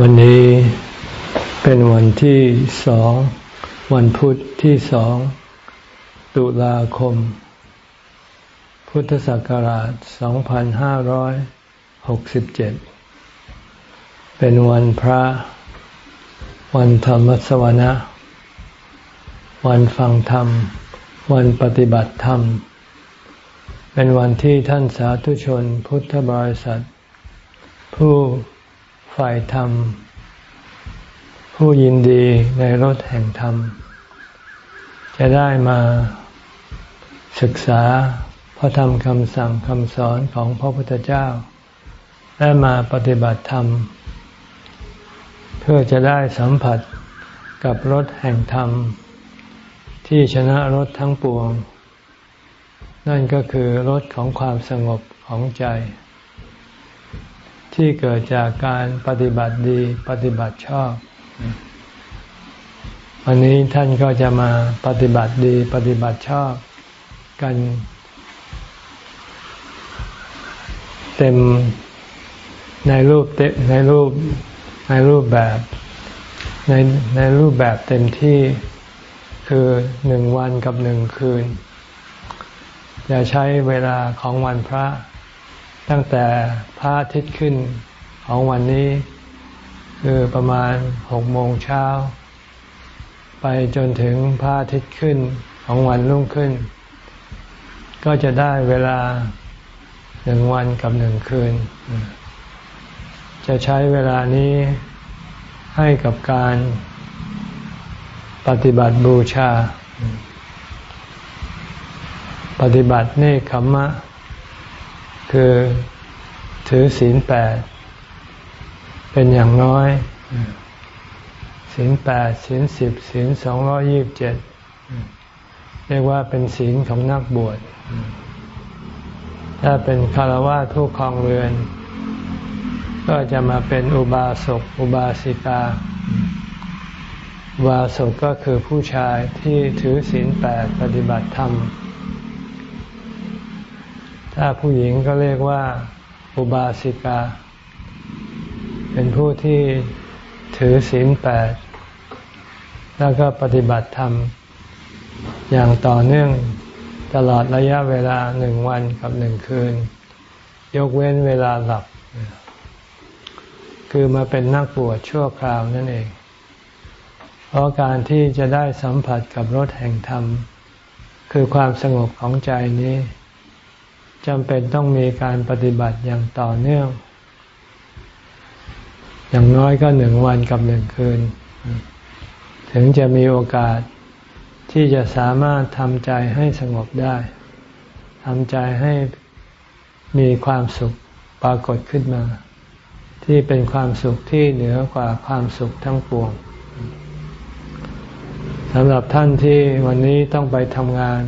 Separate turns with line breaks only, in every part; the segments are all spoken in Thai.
วันนี้เป็นวันที่สองวันพุธที่สองตุลาคม พุทธศักราช 2567 เป็นวันพระ วันธรรมสวนะ วันฟังธรรม วันปฏิบัติธรรม เป็นวันที่ท่านสาธุชนพุทธบริษัท ผู้ ฝ่ายธรรม ผู้ยินดีในรถแห่งธรรม จะได้มาศึกษาพระธรรมคำสั่งคำสอนของพระพุทธเจ้า และมาปฏิบัติธรรม เพื่อจะได้สัมผัสกับรถแห่งธรรม ที่ชนะรถทั้งปวง นั่นก็คือรถของความสงบของใจ ที่เกิดจากการปฏิบัติดีปฏิบัติชอบ วันนี้ท่านก็จะมาปฏิบัติดีปฏิบัติชอบกัน เต็มในรูปเต็มในรูปในรูปแบบในในรูปแบบเต็มที่คือหนึ่งวันกับหนึ่งคืนอย่าใช้เวลาของวันพระ ตั้งแต่พระอาทิตย์ขึ้นของวันนี้ คือประมาณหกโมงเช้า ไปจนถึงพระอาทิตย์ขึ้นของวันรุ่งขึ้น ก็จะได้เวลาหนึ่งวันกับหนึ่งคืน จะใช้เวลานี้ให้กับการปฏิบัติบูชา ปฏิบัติเนคขมมะ คือถือศีลแปดเป็นอย่างน้อยศีลแปดศีลสิบศีลสองร้อยี่บเจ็ดเรียกว่าเป็นศีลของนักบวช ถ้าเป็นคารวะทุกคองเรือน ก็จะมาเป็นอุบาสกอุบาสิกาอุบาสกก็คือผู้ชายที่ถือศีลแปดปฏิบัติธรรม ถ้าผู้หญิงก็เรียกว่า อุบาสิกา เป็นผู้ที่ถือศีลแปด แล้วก็ปฏิบัติธรรม อย่างต่อเนื่องตลอดระยะเวลาหนึ่งวันกับหนึ่งคืน ยกเว้นเวลาหลับ คือมาเป็นนักบวชชั่วคราวนั่นเอง เพราะการที่จะได้สัมผัสกับรถแห่งธรรม คือความสงบของใจนี้ จำเป็นต้องมีการปฏิบัติอย่างต่อเนื่อง อย่างน้อยก็หนึ่งวันกับหนึ่งคืน ถึงจะมีโอกาสที่จะสามารถทำใจให้สงบได้ทำใจให้มีความสุขปรากฏขึ้นมา ที่เป็นความสุขที่เหนือกว่าความสุขทั้งปวงสำหรับท่านที่วันนี้ต้องไปทำงาน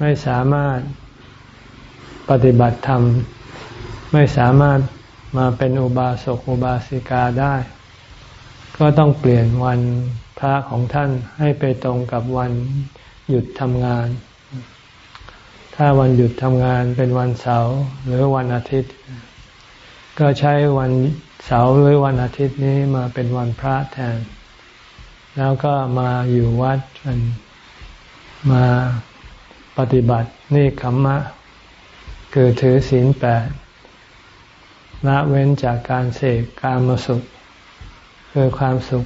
ไม่สามารถ ปฏิบัติธรรม ไม่สามารถมาเป็นอุบาสกอุบาสิกาได้ ก็ต้องเปลี่ยนวันพระของท่านให้ไปตรงกับวันหยุดทำงาน ถ้าวันหยุดทำงานเป็นวันเสาร์หรือวันอาทิตย์ ก็ใช้วันเสาร์หรือวันอาทิตย์นี้มาเป็นวันพระแทน แล้วก็มาอยู่วัดกันมาปฏิบัตินี่ขมมะ คือถือศีลแปดละเว้นจากการเสกกามสุข คือความสุข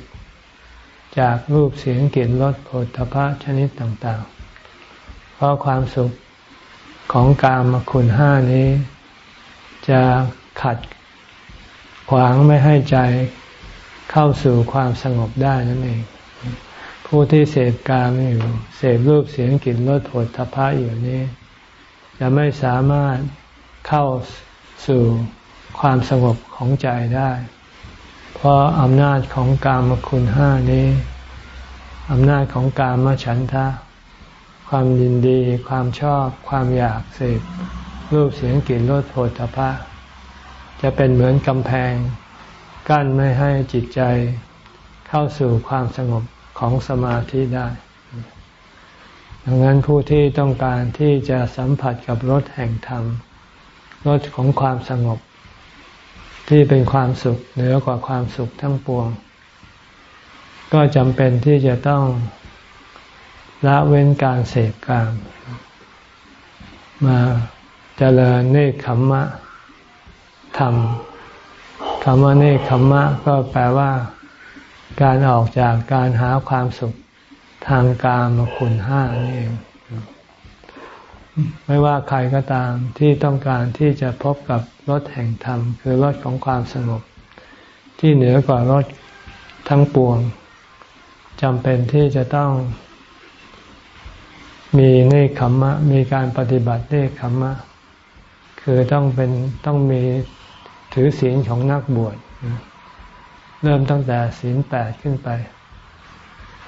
จากรูปเสียงกลิ่นรสผลทพะชนิดต่างๆ เพราะความสุขของกามคุณห้านี้ จะขัดขวางไม่ให้ใจเข้าสู่ความสงบได้นั่นเอง ผู้ที่เสพกามอยู่ เสพรูปเสียงกลิ่นรสผลทพะอยู่นี้ จะไม่สามารถเข้าสู่ความสงบของใจได้ เพราะอำนาจของกามคุณห้านี้อำนาจของกามฉันทะ ความยินดี ความชอบ ความอยากเสพรูปเสียงกลิ่นรสโผฏฐะจะเป็นเหมือนกำแพง กั้นไม่ให้จิตใจเข้าสู่ความสงบของสมาธิได้ ดังนั้นผู้ที่ต้องการที่จะสัมผัสกับรสแห่งธรรมรสของความสงบ ที่เป็นความสุขเหนือกว่าความสุขทั้งปวง ก็จำเป็นที่จะต้องละเว้นการเสพกาม มาเจริญเนคขมมะธรรมคำว่าเนคขมมะก็แปลว่า การออกจากการหาความสุข ทางกามคุณห้านี่เอง ไม่ว่าใครก็ตามที่ต้องการที่จะพบกับรถแห่งธรรม คือรถของความสงบ ที่เหนือกว่ารถทั้งปวงจำเป็นที่จะต้อง มีเนคขมมะ มีการปฏิบัติเนคขมมะ คือต้องเป็นต้องมีถือศีลของนักบวชเริ่มตั้งแต่ศีลแปดขึ้นไป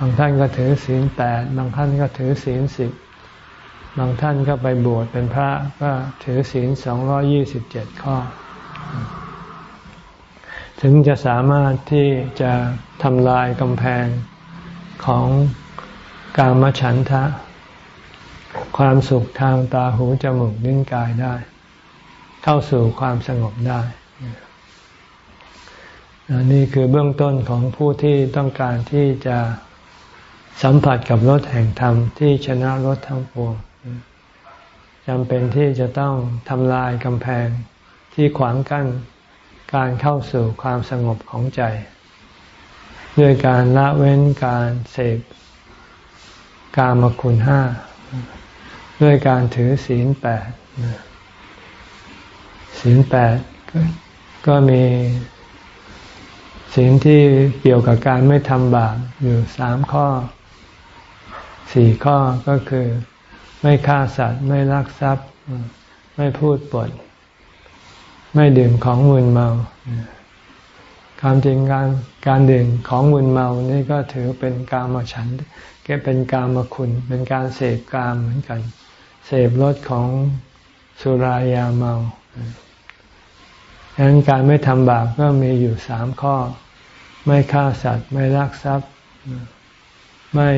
บางท่านก็ถือศีลแปดบางท่านก็ถือศีลสิบบางท่านก็ไปบวชเป็นพระก็ถือศีลสองร้อยี่สิบเจ็ดข้อ ถึงจะสามารถที่จะทำลายกำแพงของกามฉันทะ ความสุขทางตาหูจมูกนิ้นกายได้ เข้าสู่ความสงบได้นี่คือเบื้องต้นของผู้ที่ต้องการที่จะ สัมผัสกับรถแห่งธรรมที่ชนะรถทั้งปวงจำเป็นที่จะต้องทำลายกำแพงที่ขวางกั้นการเข้าสู่ความสงบของใจ ด้วยการละเว้นการเสพกามคุณห้า ด้วยการถือศีลแปดศีลแปดก็มีศีลที่เกี่ยวกับการไม่ทำบาปอยู่สามข้อ สี่ข้อก็คือไม่ฆ่าสัตว์ ไม่ลักทรัพย์ ไม่พูดปด ไม่ดื่มของมึนเมา ความจริงการการดื่มของมึนเมานี่ก็ถือเป็นกามฉันแกเป็นกามคุณ เป็นการเสพกามเหมือนกัน เสพรสของสุรายาเมาดังนั้นการไม่ทำบาปก็มีอยู่สามข้อ ไม่ฆ่าสัตว์ ไม่ลักทรัพย์ ไม่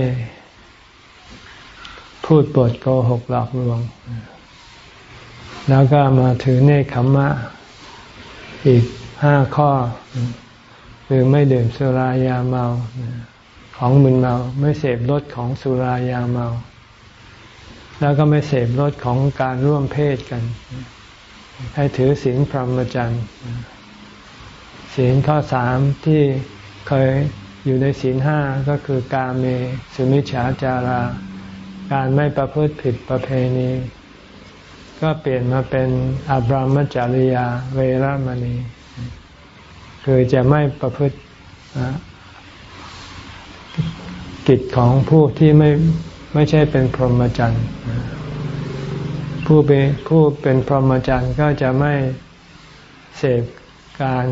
พูดปดโกหกหลอกลวง แล้วก็มาถือเนคขมมะ อีกห้าข้อ คือไม่ดื่มสุรายาเมา ของมึนเมา ไม่เสพรสของสุรายาเมา แล้วก็ไม่เสพรสของการร่วมเพศกัน ให้ถือศีลพรหมจรรย์ศีลข้อสามที่เคยอยู่ในศีลห้าก็คือกาเม สุมิฉาจารา การไม่ประพฤติผิดประเพณี ก็เปลี่ยนมาเป็นอบรมจริยาเวรมณี คือจะไม่ประพฤติกิจของผู้ที่ไม่ไม่ใช่เป็นพรหมจรรย์ผู้เป็นผู้เป็นพรหมจรรย์ก็จะไม่เสพการ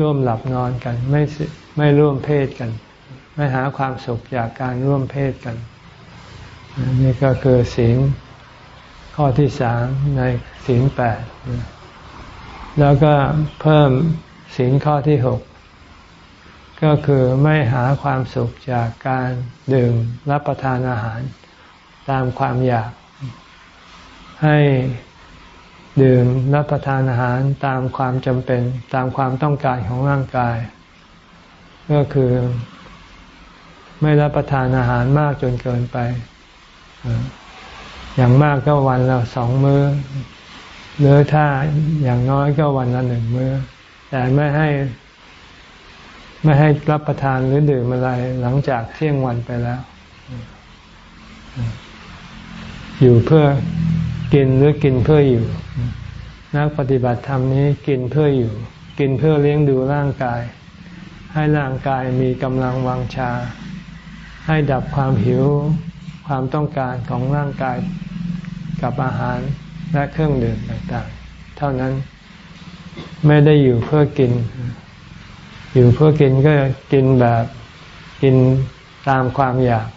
ร่วมหลับนอนกัน ไม่ไม่ร่วมเพศกัน ไม่หาความสุขจากการร่วมเพศกัน นี่ก็คือศีลข้อที่สามในศีลแปดแล้วก็เพิ่มศีลข้อที่หกก็คือไม่หาความสุขจากการดื่มรับประทานอาหารตามความอยาก ให้ดื่มรับประทานอาหารตามความจำเป็นตามความต้องการของร่างกาย ก็คือไม่รับประทานอาหารมากจนเกินไป อย่างมากก็วันละสองมือ้อหรือถ้าอย่างน้อยก็วันละหนึ่งมือ้อ แต่ไม่ให้ไม่ให้รับประทานหรือดื่มอะไรหลังจากเที่ยงวันไปแล้ว อยู่เพื่อกินหรือกินเพื่ออยู่ นักปฏิบัติธรรมนี้กินเพื่ออยู่ กินเพื่อเลี้ยงดูร่างกาย ให้ร่างกายมีกำลังวังชา ให้ดับความหิว ความต้องการของร่างกายกับอาหารและเครื่องดื่มต่างๆ เท่านั้นไม่ได้อยู่เพื่อกิน อยู่เพื่อกินก็กินแบบกินตามความอยาก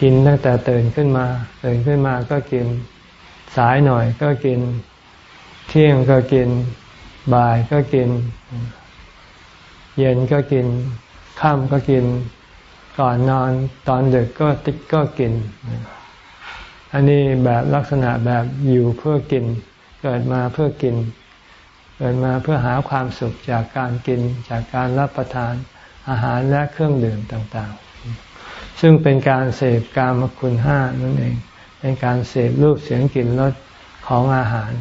กินตั้งแต่ตื่นขึ้นมา ตื่นขึ้นมาก็กิน สายหน่อยก็กิน เที่ยงก็กิน บ่ายก็กิน เย็นก็กิน ค่ำก็กิน ก่อนนอนตอนดึกก็ติดก็กิน อันนี้แบบลักษณะแบบอยู่เพื่อกิน เกิดมาเพื่อกิน เกิดมาเพื่อหาความสุขจากการกินจากการรับประทานอาหารและเครื่องดื่มต่างๆ ซึ่งเป็นการเสพกามคุณห้านั่นเอง เป็นการเสพรูปเสียงกลิ่นรสของอาหาร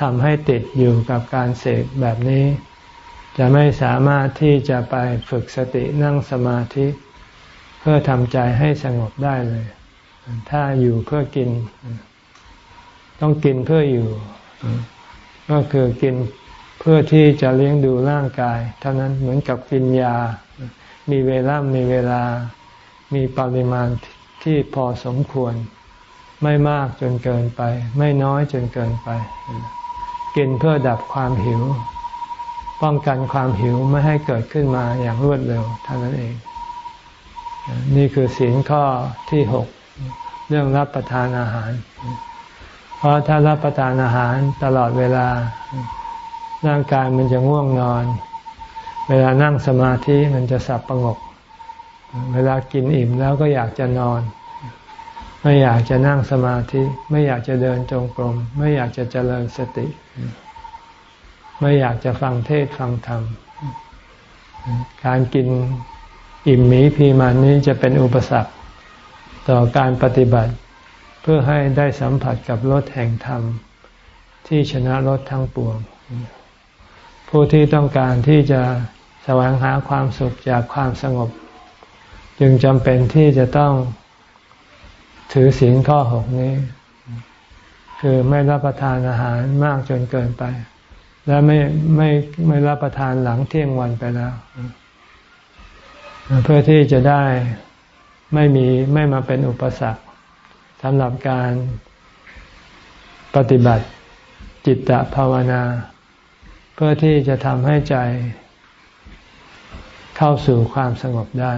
ทำให้ติดอยู่กับการเสพแบบนี้ จะไม่สามารถที่จะไปฝึกสตินั่งสมาธิ เพื่อทำใจให้สงบได้เลย ถ้าอยู่เพื่อกิน ต้องกินเพื่ออยู่ ก็คือกินเพื่อที่จะเลี้ยงดูร่างกาย เท่านั้นเหมือนกับกินยา มีเวลา มีเวลา มีปริมาณที่พอสมควร ไม่มากจนเกินไป ไม่น้อยจนเกินไป กินเพื่อดับความหิว ป้องกันความหิวไม่ให้เกิดขึ้นมาอย่างรวดเร็วเท่านั้นเอง นี่คือศีลข้อที่หกเรื่องรับประทานอาหาร เพราะถ้ารับประทานอาหารตลอดเวลา ร่างกายมันจะง่วงนอน เวลานั่งสมาธิมันจะสับประงก เวลากินอิ่มแล้วก็อยากจะนอน ไม่อยากจะนั่งสมาธิ ไม่อยากจะเดินจงกรม ไม่อยากจะเจริญสติ ไม่อยากจะฟังเทศฟังธรรม การกินอิ่มหมีพีมันนี้จะเป็นอุปสรรค ต่อการปฏิบัติเพื่อให้ได้สัมผัสกับรสแห่งธรรม ที่ชนะรสทั้งปวง ผู้ที่ต้องการที่จะแสวงหาความสุขจากความสงบ จึงจำเป็นที่จะต้องถือศีลข้อหกนี้ คือไม่รับประทานอาหารมากจนเกินไป และไม่ไม่ไม่รับประทานหลังเที่ยงวันไปแล้ว เพื่อที่จะได้ไม่มีไม่มาเป็นอุปสรรคสำหรับการปฏิบัติจิตตภาวนา เพื่อที่จะทำให้ใจเข้าสู่ความสงบได้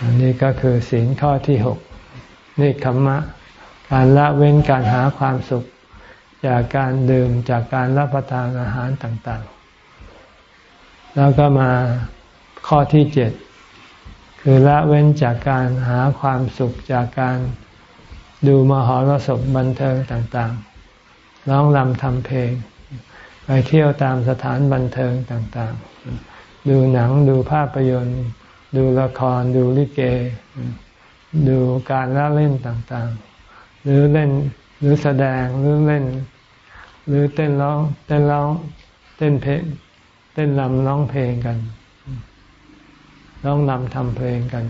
อันนี้ก็คือศีลข้อที่หกนี่คัมมะ การละเว้นการหาความสุข จากการดื่มจากการรับประทานอาหารต่างๆ แล้วก็มาข้อที่เจ็ดคือละเว้นจากการหาความสุขจากการดูมหรสพบันเทิงต่างๆ ร้องรำทำเพลง ไปเที่ยวตามสถานบันเทิงต่างๆ ดูหนังดูภาพยนตร์ ดูละคร ดูลิเก ดูการละเล่นต่างๆ หรือเล่นหรือแสดงหรือเล่น หรือเต้นร้องเต้นร้องเต้นเพลงเต้นรำร้องเพลงกัน ร้องรำทำเพลงกัน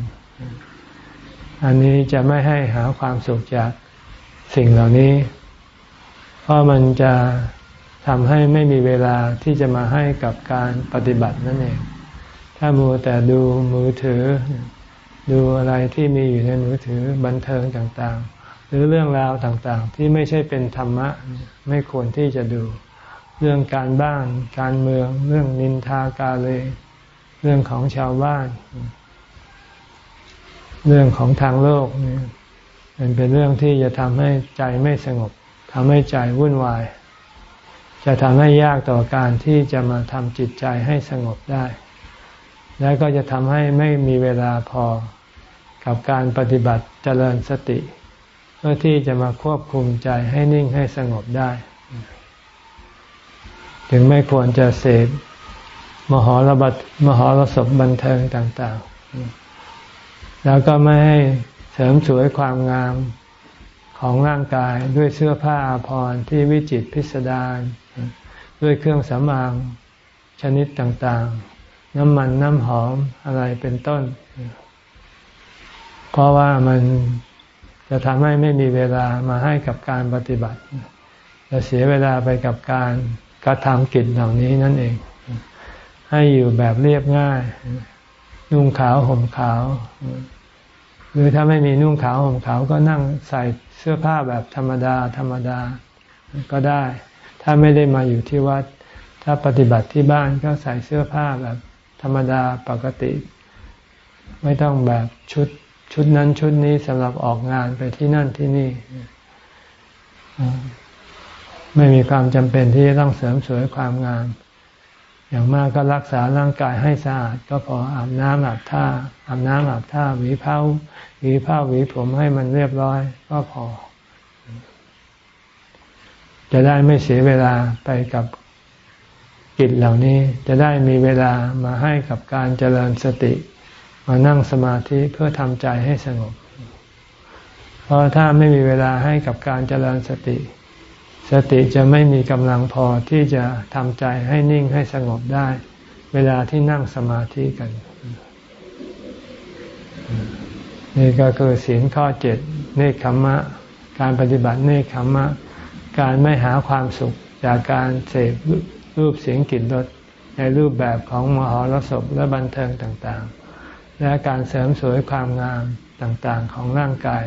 อันนี้จะไม่ให้หาความสุขจากสิ่งเหล่านี้ เพราะมันจะทำให้ไม่มีเวลาที่จะมาให้กับการปฏิบัตินั่นเอง ถ้ามัวแต่ดูมือถือ ดูอะไรที่มีอยู่ในมือถือบันเทิงต่างๆ หรือเรื่องราวต่างๆ ที่ไม่ใช่เป็นธรรมะไม่ควรที่จะดู เรื่องการบ้าน การเมือง เรื่องนินทากาเล เรื่องของชาวบ้าน เรื่องของทางโลกนี่มันเป็นเรื่องที่จะทำให้ใจไม่สงบทำให้ใจวุ่นวาย จะทำให้ยากต่อการที่จะมาทำจิตใจให้สงบได้ แล้วก็จะทำให้ไม่มีเวลาพอกับการปฏิบัติเจริญสติ พื่อที่จะมาควบคุมใจให้นิ่งให้สงบได้ ถึงไม่ควรจะเสพมหรบัตมหรสพบันเทิงต่าง ๆ แล้วก็ไม่ให้เสริมสวยความงามของร่างกายด้วยเสื้อผ้าอาภรณ์ที่วิจิตพิสดารด้วยเครื่องสำอางชนิดต่างๆ น้ำมันน้ำหอมอะไรเป็นต้น เพราะว่ามัน จะทำให้ไม่มีเวลามาให้กับการปฏิบัติ จะเสียเวลาไปกับการกระทำกิจเหล่านี้นั่นเอง ให้อยู่แบบเรียบง่าย นุ่งขาวห่มขาว หรือถ้าไม่มีนุ่งขาวห่มขาวก็นั่งใส่เสื้อผ้าแบบธรรมดา ธรรมดาก็ได้ ถ้าไม่ได้มาอยู่ที่วัด ถ้าปฏิบัติที่บ้านก็ใส่เสื้อผ้าแบบธรรมดาปกติ ไม่ต้องแบบชุด ชุดนั้นชุดนี้สำหรับออกงานไปที่นั่นที่นี่ ไม่มีความจำเป็นที่จะต้องเสริมสวยความงาม อย่างมากก็รักษาร่างกายให้สะอาด ก็พออาบน้ำอาบท่าอาบน้ำอาบท่าหวีเผ้าหวีผ้าหวีผมให้มันเรียบร้อย ก็พอ จะได้ไม่เสียเวลาไปกับกิจเหล่านี้ จะได้มีเวลามาให้กับการเจริญสติ มานั่งสมาธิเพื่อทำใจให้สงบ เพราะถ้าไม่มีเวลาให้กับการเจริญสติ สติจะไม่มีกำลังพอที่จะทำใจให้นิ่งให้สงบได้ เวลาที่นั่งสมาธิกัน นี่ก็คือศีลข้อเจ็ดเนคขมมะ การปฏิบัติเนคขมมะ การไม่หาความสุขจากการเสพรูปเสียงกลิ่นรสในรูปแบบของมหรสพและบันเทิงต่างๆ และการเสริมสวยความงามต่างๆของร่างกาย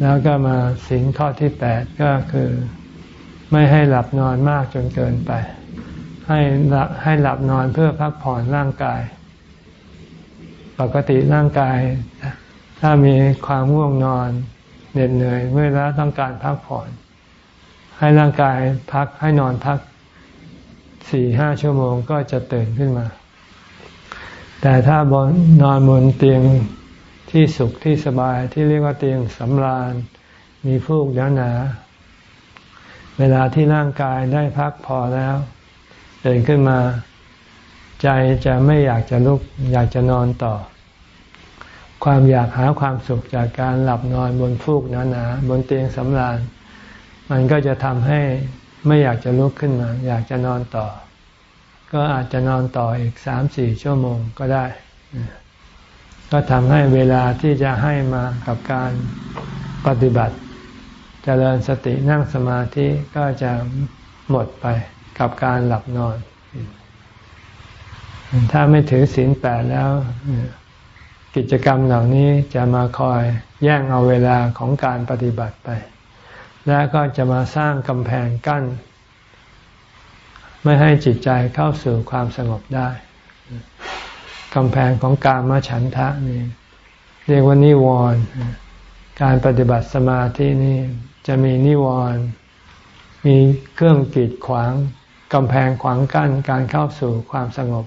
แล้วก็มาสิ่งข้อที่แปดก็คือ ไม่ให้หลับนอนมากจนเกินไป ให้หลับให้หลับนอนเพื่อพักผ่อนร่างกาย ปกติร่างกาย ถ้ามีความง่วงนอนเหน็ดเหนื่อยเมื่อแล้วต้องการพักผ่อน ให้ร่างกายพักให้นอนพักสี่ห้าชั่วโมงก็จะตื่นขึ้นมา แต่ถ้านอนบนเตียงที่สุขที่สบายที่เรียกว่าเตียงสำราญ มีฟูกหนาเวลาที่ร่างกายได้พักพอแล้วตื่นขึ้นมา ใจจะไม่อยากจะลุก อยากจะนอนต่อ ความอยากหาความสุขจากการหลับนอนบนฟูกหนาๆบนเตียงสำราญ มันก็จะทำให้ไม่อยากจะลุกขึ้นมา อยากจะนอนต่อ ก็อาจจะนอนต่ออีกสามสี่ชั่วโมงก็ได้ ก็ทำให้เวลาที่จะให้มากับการปฏิบัติจเจริญสตินั่งสมาธิก็จะหมดไปกับการหลับนอน ถ้าไม่ถือศีลแปดแล้ว กิจกรรมเหล่านี้จะมาคอยแย่งเอาเวลาของการปฏิบัติไป และก็จะมาสร้างกำแพงกั้น ไม่ให้จิตใจเข้าสู่ความสงบได้กำแพงของกามฉันทะนี่เรียกว่านิวรณ์การปฏิบัติสมาธินี่จะมีนิวรณ์มีเครื่องกีดขวางกำแพงขวางกั้นการเข้าสู่ความสงบ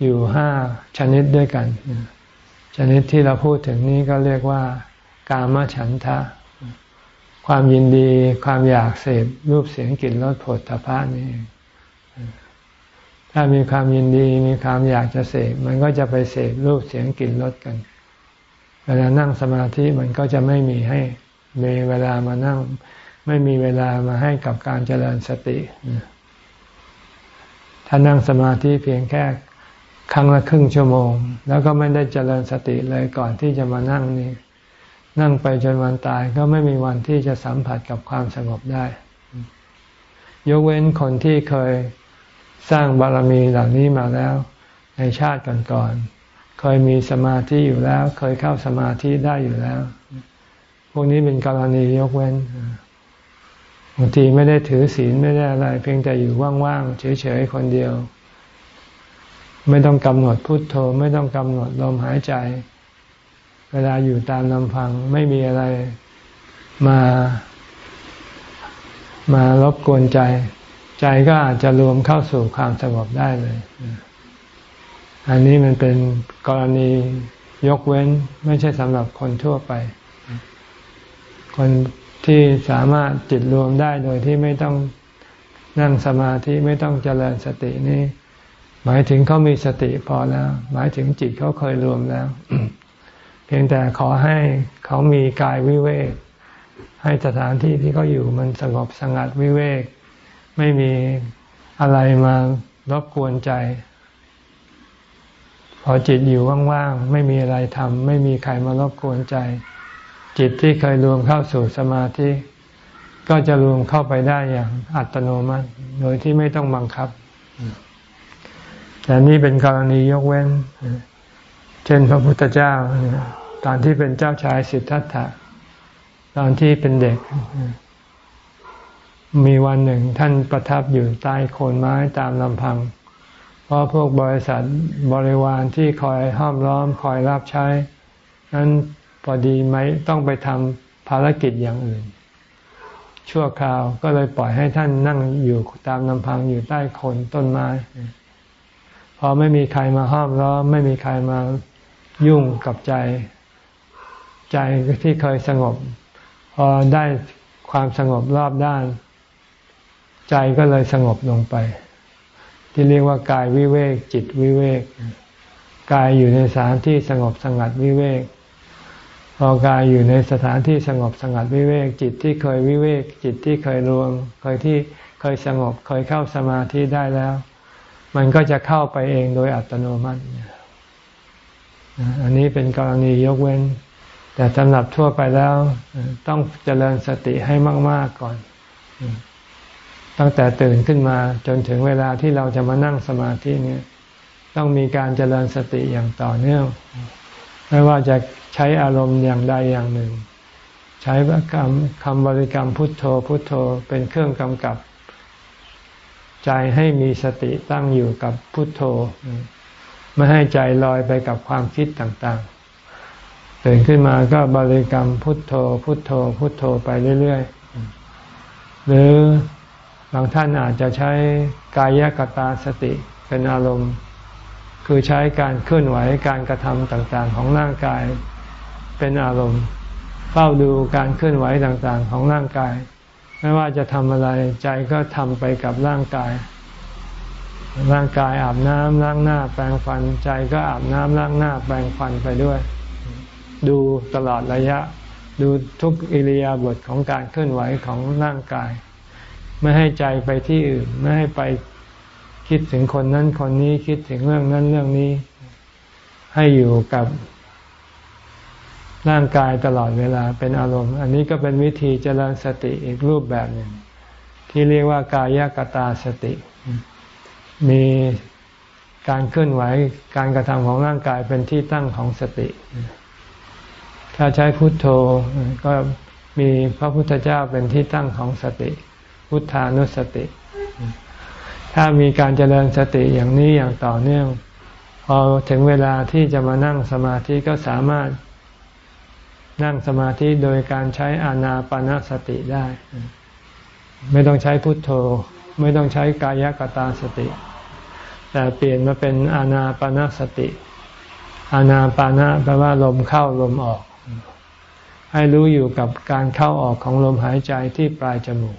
อยู่ห้าชนิดด้วยกัน ชนิดที่เราพูดถึงนี้ก็เรียกว่า กามฉันทะ ความยินดีความอยากเสพรูปเสียงกลิ่นรสผลตภะนี่ ถ้ามีความยินดีมีความอยากจะเสพมันก็จะไปเสพรูปเสียงกลิ่นรสกัน เวลานั่งสมาธิมันก็จะไม่มีให้มีเวลามานั่ง ไม่มีเวลามาให้กับการเจริญสติ ถ้านั่งสมาธิเพียงแค่ครั้งละครึ่งชั่วโมง แล้วก็ไม่ได้เจริญสติเลยก่อนที่จะมานั่งนี่นั่งไปจนวันตายก็ไม่มีวันที่จะสัมผัสกับความสงบได้ ยกเว้นคนที่เคย สร้างบารมีเหล่านี้มาแล้ว ในชาติก่อนๆเคยมีสมาธิอยู่แล้ว เคยเข้าสมาธิได้อยู่แล้ว พวกนี้เป็นกรณียกเว้นบางทีไม่ได้ถือศีลไม่ได้อะไร เพียงแต่อยู่ว่างๆเฉยๆคนเดียว ไม่ต้องกำหนดพุทโธ ไม่ต้องกำหนดลมหายใจ เวลาอยู่ตามลำพังไม่มีอะไรมามารบกวนใจ ใจก็อาจจะรวมเข้าสู่ความสงบได้เลย อันนี้มันเป็นกรณียกเว้นไม่ใช่สำหรับคนทั่วไป คนที่สามารถจิตรวมได้โดยที่ไม่ต้องนั่งสมาธิไม่ต้องเจริญสตินี่หมายถึงเขามีสติพอแล้ว หมายถึงจิตเขาเคยรวมแล้ว เพียงแต่ขอให้เขามีกายวิเวก ให้สถานที่ที่เขาอยู่มันสงบสงัดวิเวก ไม่มีอะไรมารบกวนใจ พอจิตอยู่ว่างๆไม่มีอะไรทำไม่มีใครมารบกวนใจ จิตที่เคยรวมเข้าสู่สมาธิก็จะรวมเข้าไปได้อย่างอัตโนมัติ โดยที่ไม่ต้องบังคับ แต่นี่เป็นกรณียกเว้น เช่นพระพุทธเจ้า ตอนที่เป็นเจ้าชายสิทธัตถะ ตอนที่เป็นเด็ก มีวันหนึ่งท่านประทับอยู่ใต้โคนไม้ตามลำพัง เพราะพวกบริษัทบริวารที่คอยห้อมล้อมคอยรับใช้ นั้นพอดีไหมต้องไปทำภารกิจอย่างอื่น ชั่วคราวก็เลยปล่อยให้ท่านนั่งอยู่ตามลำพังอยู่ใต้โคนต้นไม้ พอไม่มีใครมาห้อมล้อม ไม่มีใครมายุ่งกับใจ ใจที่เคยสงบ พอได้ความสงบรอบด้าน ใจก็เลยสงบลงไป ที่เรียกว่ากายวิเวก จิตวิเวก กายอยู่ในสถานที่สงบสงัดวิเวกพอกายอยู่ในสถานที่สงบสงัดวิเวก จิตที่เคยวิเวก จิตที่เคยรวม เคยที่เคยสงบ เคยเข้าสมาธิได้แล้ว มันก็จะเข้าไปเองโดยอัตโนมัติอันนี้เป็นกรณียกเว้น แต่สำหรับทั่วไปแล้ว ต้องเจริญสติให้มาก ๆก่อน ตั้งแต่ตื่นขึ้นมาจนถึงเวลาที่เราจะมานั่งสมาธินี้ต้องมีการเจริญสติอย่างต่อเนื่อง ไม่ว่าจะใช้อารมณ์อย่างใดอย่างหนึ่ง ใช้คำคำบริกรรมพุทโธพุทโธเป็นเครื่องกำกับ ใจให้มีสติตั้งอยู่กับพุทโธ ไม่ให้ใจลอยไปกับความคิดต่างๆ ตื่นขึ้นมาก็บริกรรมพุทโธ พุทโธ พุทโธไปเรื่อยๆ หรือ บางท่านอาจจะใช้กายกตาสติเป็นอารมณ์ คือใช้การเคลื่อนไหวการกระทำต่างๆ ของร่างกายเป็นอารมณ์ เฝ้าดูการเคลื่อนไหวต่างๆ ของร่างกาย ไม่ว่าจะทำอะไรใจก็ทำไปกับร่างกาย ร่างกายอาบน้ำล้างหน้าแปรงฟัน ใจก็อาบน้ำล้างหน้าแปรงฟันไปด้วย ดูตลอดระยะ ดูทุกอิริยาบถของการเคลื่อนไหวของร่างกาย ไม่ให้ใจไปที่อื่น ไม่ให้ไปคิดถึงคนนั้นคนนี้คิดถึงเรื่องนั้นเรื่องนี้ ให้อยู่กับร่างกายตลอดเวลาเป็นอารมณ์ อันนี้ก็เป็นวิธีเจริญสติอีกรูปแบบหนึ่ง ที่เรียกว่ากายกตาสติ มีการเคลื่อนไหวการกระทำของร่างกายเป็นที่ตั้งของสติ ถ้าใช้พุทโธก็มีพระพุทธเจ้าเป็นที่ตั้งของสติ พุทธานุสติ ถ้ามีการเจริญสติอย่างนี้อย่างต่อเนื่อง พอถึงเวลาที่จะมานั่งสมาธิก็สามารถนั่งสมาธิโดยการใช้อานาปนาสติได้ ไม่ต้องใช้พุทโธ ไม่ต้องใช้กายกตาสติ แต่เปลี่ยนมาเป็นอานาปนาสติ อานาปานะแปลว่าลมเข้าลมออก ให้รู้อยู่กับการเข้าออกของลมหายใจที่ปลายจมูก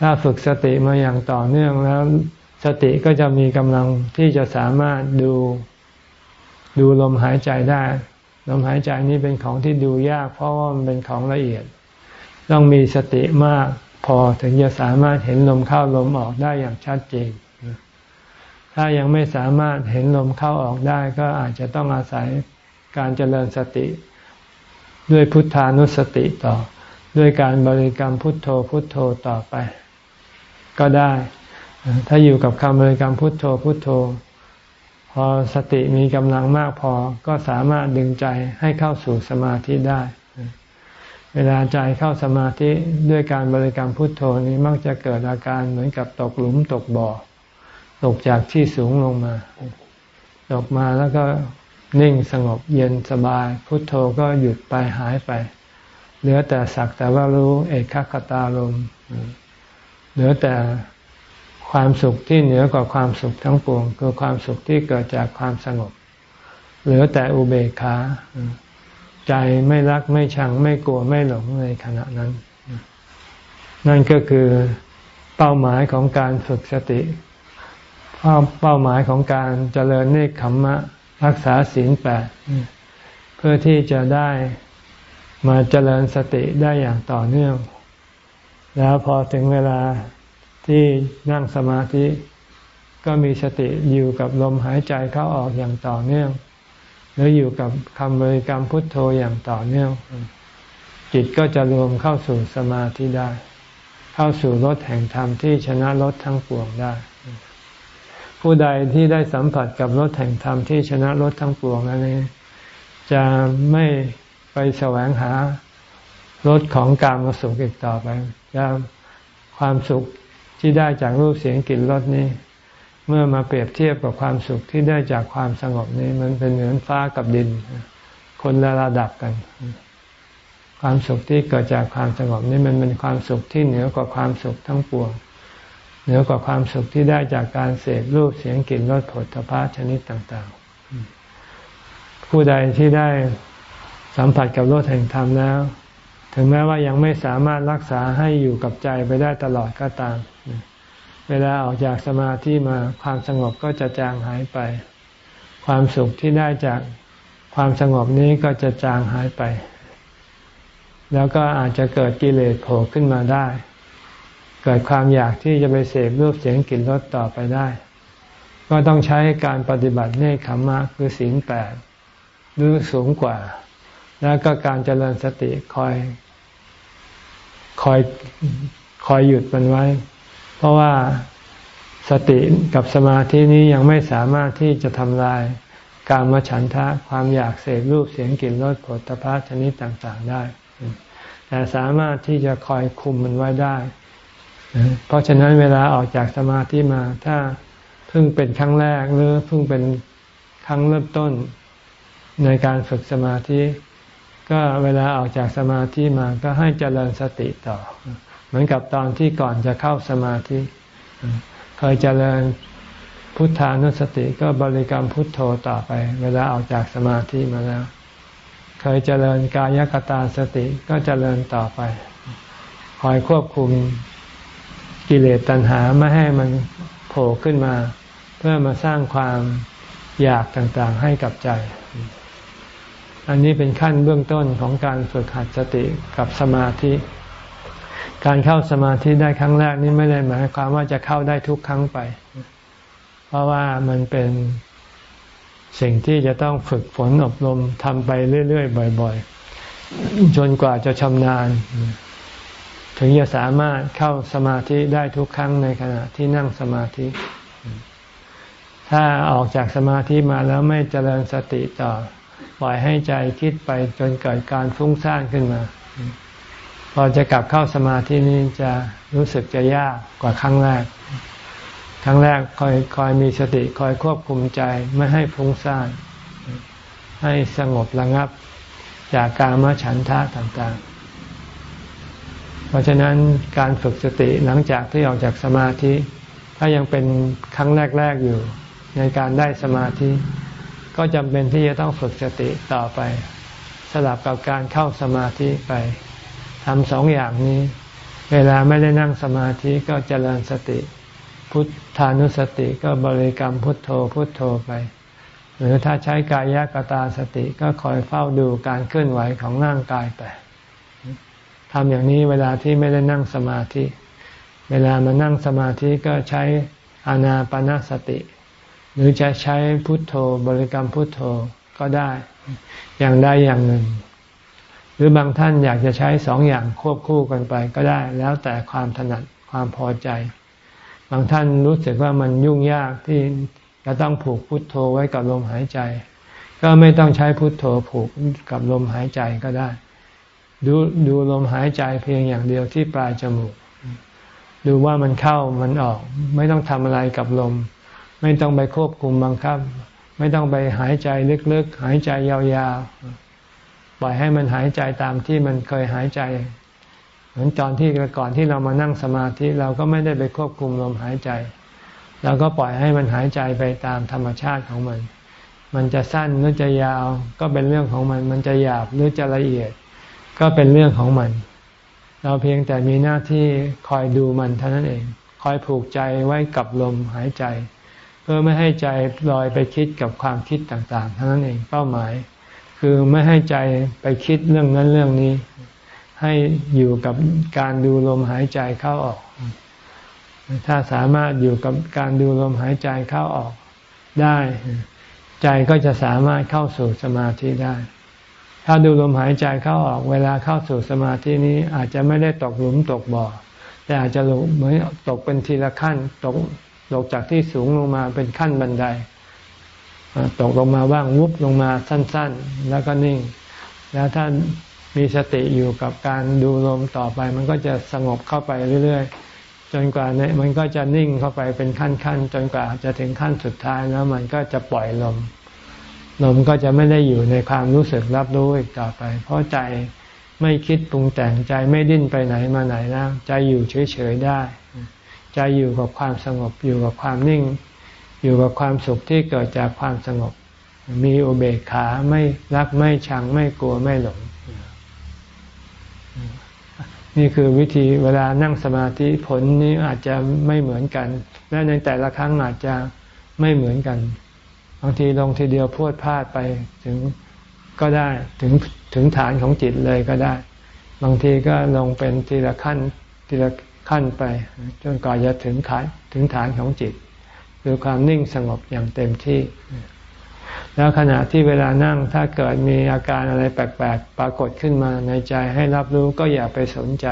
ถ้าฝึกสติมาอย่างต่อเนื่องแล้ว สติก็จะมีกำลังที่จะสามารถดูดูลมหายใจได้ ลมหายใจนี้เป็นของที่ดูยาก เพราะว่ามันเป็นของละเอียด ต้องมีสติมากพอถึงจะสามารถเห็นลมเข้าลมออกได้อย่างชัดเจน ถ้ายังไม่สามารถเห็นลมเข้าออกได้ก็อาจจะต้องอาศัยการเจริญสติ ด้วยพุทธานุสติต่อ ด้วยการบริกรรมพุทโธพุทโธต่อไป ก็ได้ ถ้าอยู่กับคำบริกรรมพุทโธพุทโธ พอสติมีกำลังมากพอก็สามารถดึงใจให้เข้าสู่สมาธิได้ เวลาใจเข้าสมาธิด้วยการบริกรรมพุทโธนี้มักจะเกิดอาการเหมือนกับตกหลุมตกบ่อ ตกจากที่สูงลงมา ตกมาแล้วก็นิ่งสงบเย็นสบาย พุทโธก็หยุดไปหายไป เหลือแต่สักแต่ว่ารู้เอกขตาลม เหลือแต่ความสุขที่เหนือกว่าความสุขทั้งปวงคือความสุขที่เกิดจากความสงบ เหลือแต่อุเบกขา ใจไม่รักไม่ชังไม่กลัวไม่หลงในขณะนั้น นั่นก็คือเป้าหมายของการฝึกสติ เป้าหมายของการเจริญเนคขมมะรักษาศีลแปดเพื่อที่จะได้มาเจริญสติได้อย่างต่อเนื่อง แล้วพอถึงเวลาที่นั่งสมาธิ ก็มีสติอยู่กับลมหายใจเข้าออกอย่างต่อเนื่อง หรืออยู่กับคำบริกรรมพุทโธอย่างต่อเนื่อง จิตก็จะรวมเข้าสู่สมาธิได้ เข้าสู่รถแห่งธรรมที่ชนะรถทั้งปวงได้ ผู้ใดที่ได้สัมผัสกับรถแห่งธรรมที่ชนะรถทั้งปวงนั้นจะไม่ไปแสวงหา รถของกามาสุขอีกต่อไปจะความสุขที่ได้จากรูปเสียงกลิ่นรสนี้ เมื่อมาเปรียบเทียบกับความสุขที่ได้จากความสงบนี้ มันเป็นเหมือนฟ้ากับดิน คนละระดับกัน ความสุขที่เกิดจากความสงบนี้มันเป็นความสุขที่เหนือกว่าความสุขทั้งปวงเหนือกว่าความสุขที่ได้จากการเสพรูปเสียงกลิ่นรสผลพระชนิดต่างๆ ผู้ใดที่ได้สัมผัสกับรสแห่งธรรมแล้ว ถึงแม้ว่ายังไม่สามารถรักษาให้อยู่กับใจไปได้ตลอดก็ตาม เวลาออกจากสมาธิมาความสงบก็จะจางหายไป ความสุขที่ได้จากความสงบนี้ก็จะจางหายไป แล้วก็อาจจะเกิดกิเลสโผล่ขึ้นมาได้ เกิดความอยากที่จะไปเสพรูปเสียงกลิ่นรสต่อไปได้ ก็ต้องใช้การปฏิบัติเนคขมมะคือศีลแปดหรือสูงกว่า แล้วก็การเจริญสติคอย คอยคอยหยุดมันไว้ เพราะว่าสติกับสมาธินี้ยังไม่สามารถที่จะทำลายการมาฉันทะความอยากเสพรูปเสียงกลิ่นรสผลตภะชนิดต่างๆได้ แต่สามารถที่จะคอยคุมมันไว้ได้ เพราะฉะนั้นเวลาออกจากสมาธิมาถ้าเพิ่งเป็นครั้งแรกหรือเพิ่งเป็นครั้งเริ่มต้นในการฝึกสมาธิ ก็เวลาออกจากสมาธิมาก็ให้เจริญสติต่อ เหมือนกับตอนที่ก่อนจะเข้าสมาธิเคยเจริญพุทธานุสติก็บริกรรมพุทโธต่อไป เวลาออกจากสมาธิมาแล้ว เคยเจริญกายกตาสติก็เจริญต่อไป คอยควบคุมกิเลสตัณหาไม่ให้มันโผล่ขึ้นมา เพื่อมาสร้างความอยากต่างๆให้กับใจ อันนี้เป็นขั้นเบื้องต้นของการฝึกหัดสติกับสมาธิ การเข้าสมาธิได้ครั้งแรกนี่ไม่ได้หมายความว่าจะเข้าได้ทุกครั้งไป เพราะว่ามันเป็นสิ่งที่จะต้องฝึกฝนอบรมทำไปเรื่อยๆบ่อย ๆ จนกว่าจะชำนาญ ถึงจะสามารถเข้าสมาธิได้ทุกครั้งในขณะที่นั่งสมาธิ ถ้าออกจากสมาธิมาแล้วไม่เจริญสติต่อ ปล่อยให้ใจคิดไปจนเกิดการฟุ้งซ่านขึ้นมา พอจะกลับเข้าสมาธินี้จะรู้สึกจะยากกว่าครั้งแรก ครั้งแรกคอยคอยมีสติคอยควบคุมใจไม่ให้ฟุ้งซ่าน ให้สงบระงับจากการมฉันทะต่างๆ เพราะฉะนั้นการฝึกสติหลังจากที่ออกจากสมาธิ ถ้ายังเป็นครั้งแรก ๆอยู่ในการได้สมาธิ ก็จำเป็นที่จะต้องฝึกสติต่อไป สลับกับการเข้าสมาธิไปทำสองอย่างนี้ เวลาไม่ได้นั่งสมาธิก็เจริญสติ พุทธานุสติก็บริกรรมพุทโธพุทโธไป หรือถ้าใช้กายกตาสติก็คอยเฝ้าดูการเคลื่อนไหวของร่างกายไปทำอย่างนี้เวลาที่ไม่ได้นั่งสมาธิ เวลามานั่งสมาธิก็ใช้อานาปนาสติ หรือจะใช้พุทโธบริกรรมพุทโธก็ได้อย่างใดอย่างหนึ่ง หรือบางท่านอยากจะใช้สองอย่างควบคู่กันไปก็ได้ แล้วแต่ความถนัดความพอใจ บางท่านรู้สึกว่ามันยุ่งยากที่จะต้องผูกพุทโธไว้กับลมหายใจ ก็ไม่ต้องใช้พุทโธผูกกับลมหายใจก็ได้ ดูดูลมหายใจเพียงอย่างเดียวที่ปลายจมูก ดูว่ามันเข้ามันออก ไม่ต้องทำอะไรกับลม ไม่ต้องไปควบคุมบังคับ ไม่ต้องไปหายใจลึกๆ หายใจยาวๆ ปล่อยให้มันหายใจตามที่มันเคยหายใจ เหมือนตอนที่ก่อนที่เรามานั่งสมาธิเราก็ไม่ได้ไปควบคุมลมหายใจ เราก็ปล่อยให้มันหายใจไปตามธรรมชาติของมัน มันจะสั้นหรือจะยาวก็เป็นเรื่องของมัน มันจะหยาบหรือจะละเอียด ก็เป็นเรื่องของมัน เราเพียงแต่มีหน้าที่คอยดูมันเท่านั้นเอง คอยผูกใจไว้กับลมหายใจ พื่อไม่ให้ใจลอยไปคิดกับความคิดต่างๆเท่านั้นเองเป้าหมาย คือไม่ให้ใจไปคิดเรื่องนั้นเรื่องนี้ ให้อยู่กับการดูลมหายใจเข้าออก ถ้าสามารถอยู่กับการดูลมหายใจเข้าออกได้ ใจก็จะสามารถเข้าสู่สมาธิได้ ถ้าดูลมหายใจเข้าออก เวลาเข้าสู่สมาธินี้อาจจะไม่ได้ตกหลุมตกบ่อแต่อาจจะเหมือนตกเป็นทีละขั้นตก ตกจากที่สูงลงมาเป็นขั้นบันไดตกลงมาบ้างวุบลงมาสั้น ๆ แล้วก็นิ่ง แล้วถ้ามีสติอยู่กับการดูลมต่อไป มันก็จะสงบเข้าไปเรื่อย ๆ จนกว่าเนี่ยมันก็จะนิ่งเข้าไปเป็นขั้นๆจนกว่าจะถึงขั้นสุดท้ายแล้วมันก็จะปล่อยลม ลมก็จะไม่ได้อยู่ในความรู้สึกรับรู้อีกต่อไป เพราะใจไม่คิดปรุงแต่งใจไม่ดิ้นไปไหนมาไหนแล้วใจอยู่เฉยๆได้ ใจอยู่กับความสงบอยู่กับความนิ่ง อยู่กับความสุขที่เกิดจากความสงบ มีอุเบกขาไม่รักไม่ชังไม่กลัวไม่หลง นี่คือวิธีเวลานั่งสมาธิผลนี้อาจจะไม่เหมือนกัน และในแต่ละครั้งอาจจะไม่เหมือนกันบางทีลงทีเดียวพูดพลาดไปถึงก็ได้ถึงถึงฐานของจิตเลยก็ได้ บางทีก็ลงเป็นทีละขั้นทีละ ขั้นไป จนกว่าจะถึงฐานถึงฐานของจิต คือความนิ่งสงบอย่างเต็มที่ แล้วขณะที่เวลานั่งถ้าเกิดมีอาการอะไรแปลกๆ ปรากฏขึ้นมาในใจให้รับรู้ก็อย่าไปสนใจ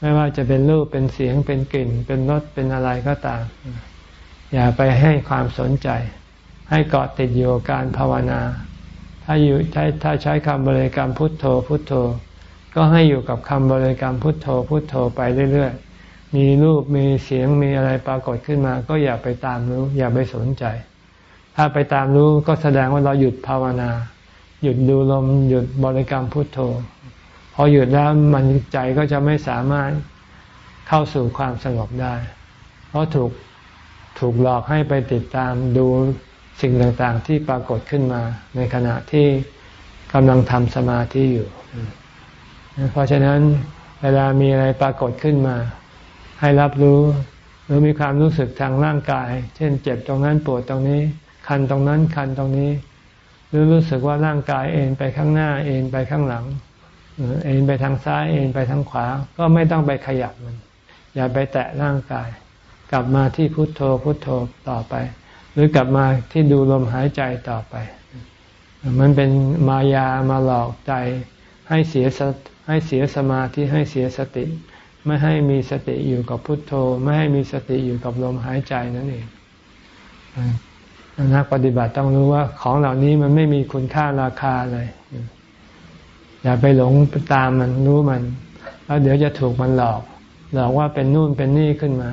ไม่ว่าจะเป็นรูปเป็นเสียงเป็นกลิ่น เป็นรสเป็นอะไรก็ตาม อย่าไปให้ความสนใจ ให้เกาะติดอยู่การภาวนา ถ้าอยู่ถ้าใช้คำบริกรรมพุทโธพุทโธ ก็ให้อยู่กับคำบริกรรมพุทโธพุทโธไปเรื่อยๆ มีรูปมีเสียงมีอะไรปรากฏขึ้นมา ก็อย่าไปตามรู้ อย่าไปสนใจ ถ้าไปตามรู้ก็แสดงว่าเราหยุดภาวนา หยุดดูลมหยุดบริกรรมพุทโธ พอหยุดแล้วมันใจก็จะไม่สามารถเข้าสู่ความสงบได้ เพราะถูกถูกหลอกให้ไปติดตามดูสิ่งต่างๆ ที่ปรากฏขึ้นมาในขณะที่กำลังทำสมาธิอยู่ เพราะฉะนั้นเวลามีอะไรปรากฏขึ้นมา ให้รับรู้ หรือมีความรู้สึกทางร่างกาย เช่น เจ็บตรงนั้นปวดตรงนี้ คันตรงนั้นคันตรงนี้ หรือรู้สึกว่าร่างกายเอ็นไปข้างหน้าเอ็นไปข้างหลังเอ็นไปทางซ้ายเอ็นไปทางขวา ก็ไม่ต้องไปขยับมัน อย่าไปแตะร่างกาย กลับมาที่พุทโธพุทโธต่อไป หรือกลับมาที่ดูลมหายใจต่อไป มันเป็นมายามาหลอกใจให้เสียส ให้เสียสมาธิให้เสียสติ ไม่ให้มีสติอยู่กับพุทโธ ไม่ให้มีสติอยู่กับลมหายใจนั่นเองนักปฏิบัติต้องรู้ว่าของเหล่านี้มันไม่มีคุณค่าราคาเลย อย่าไปหลงตามมันรู้มัน แล้วเดี๋ยวจะถูกมันหลอก หลอกว่าเป็นนู่นเป็นนี่ขึ้นมา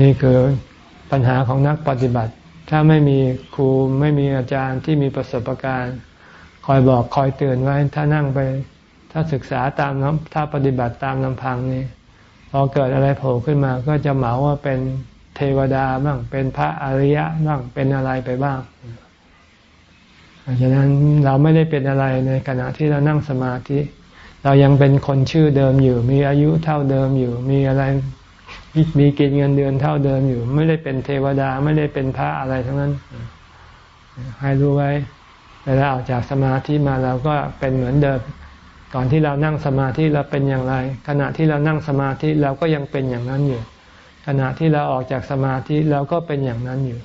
นี่คือปัญหาของนักปฏิบัติ ถ้าไม่มีครูไม่มีอาจารย์ที่มีประสบการณ์ คอยบอกคอยเตือนไว้ ถ้านั่งไป ถ้าศึกษาตามน้ำถ้าปฏิบัติตามลำพังนี่พอเกิดอะไรโผล่ขึ้นมา ก็จะเหมาว่าเป็นเทวดาบ้างเป็นพระอริยะบ้างเป็นอะไรไปบ้างเพราะฉะนั้นเราไม่ได้เป็นอะไรในขณะที่เรานั่งสมาธิ เรายังเป็นคนชื่อเดิมอยู่ มีอายุเท่าเดิมอยู่ มีอะไรมีกินเงินเดือนเท่าเดิมอยู่ ไม่ได้เป็นเทวดาไม่ได้เป็นพระอะไรทั้งนั้น ให้รู้ไว้ เวลาออกจากสมาธิมาเราก็เป็นเหมือนเดิม ก่อนที่เรานั่งสมาธิเราเป็นอย่างไร ขณะที่เรานั่งสมาธิเราก็ยังเป็นอย่างนั้นอยู่ ขณะที่เราออกจากสมาธิเราก็เป็นอย่างนั้นอยู่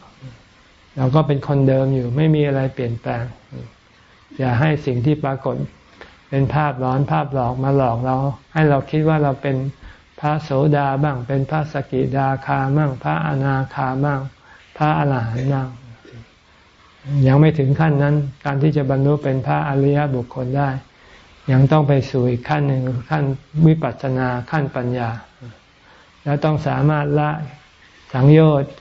เราก็เป็นคนเดิมอยู่ ไม่มีอะไรเปลี่ยนแปลง อย่าให้สิ่งที่ปรากฏเป็นภาพร้อนภาพหลอกมาหลอกเรา ให้เราคิดว่าเราเป็นพระโสดาบ้าง เป็นพระสกิดาคาบ้างพระอนาคาบ้างพระอรหันต์บ้าง ยังไม่ถึงขั้นนั้น การที่จะบรรลุเป็นพระอริยบุคคลได้ ยังต้องไปสู่อีกขั้นหนึ่งขั้นวิปัสสนาขั้นปัญญา แล้วต้องสามารถละสังโยชน์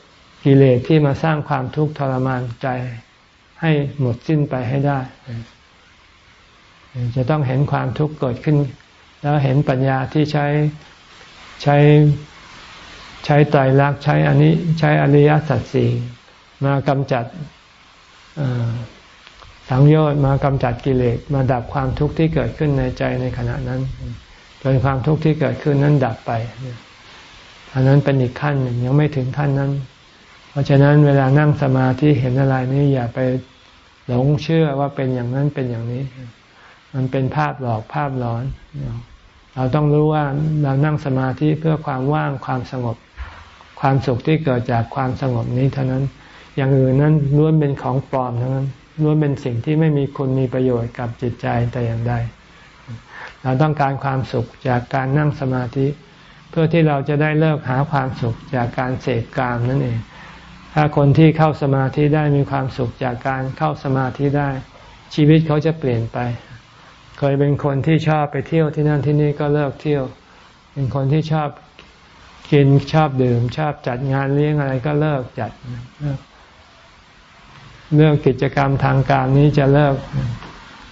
กิเลสที่มาสร้างความทุกข์ทรมานใจให้หมดสิ้นไปให้ได้ จะต้องเห็นความทุกข์เกิดขึ้น แล้วเห็นปัญญาที่ใช้ใช้ใช้ไตรลักษณ์ใช้อันนี้ใช้อริยสัจสี่มากำจัด สังโยชน์มากำจัดกิเลสมาดับความทุกข์ที่เกิดขึ้นในใจในขณะนั้นจนความทุกข์ที่เกิดขึ้นนั้นดับไปอันนั้นเป็นอีกขั้นหนึ่งยังไม่ถึงขั้นนั้น เพราะฉะนั้นเวลานั่งสมาธิเห็นอะไรนี่อย่าไปหลงเชื่อว่าเป็นอย่างนั้นเป็นอย่างนี้ มันเป็นภาพหลอกภาพหลอน เราต้องรู้ว่าเรานั่งสมาธิเพื่อความว่างความสงบ ความสุขที่เกิดจากความสงบนี้เท่านั้น อย่างอื่นนั้นล้วนเป็นของปลอมทั้งนั้นล้วนเป็นสิ่งที่ไม่มีคุณมีประโยชน์กับจิตใจแต่อย่างใด เราต้องการความสุขจากการนั่งสมาธิ เพื่อที่เราจะได้เลิกหาความสุขจากการเสพกามนั่นเอง ถ้าคนที่เข้าสมาธิได้มีความสุขจากการเข้าสมาธิได้ ชีวิตเขาจะเปลี่ยนไป เคยเป็นคนที่ชอบไปเที่ยวที่นั่นที่นี่ก็เลิกเที่ยว เป็นคนที่ชอบกินชอบดื่ม ชอบจัดงานเลี้ยงอะไรก็เลิกจัดเรื่ องกิจกรรมทางการนี้จะเลิก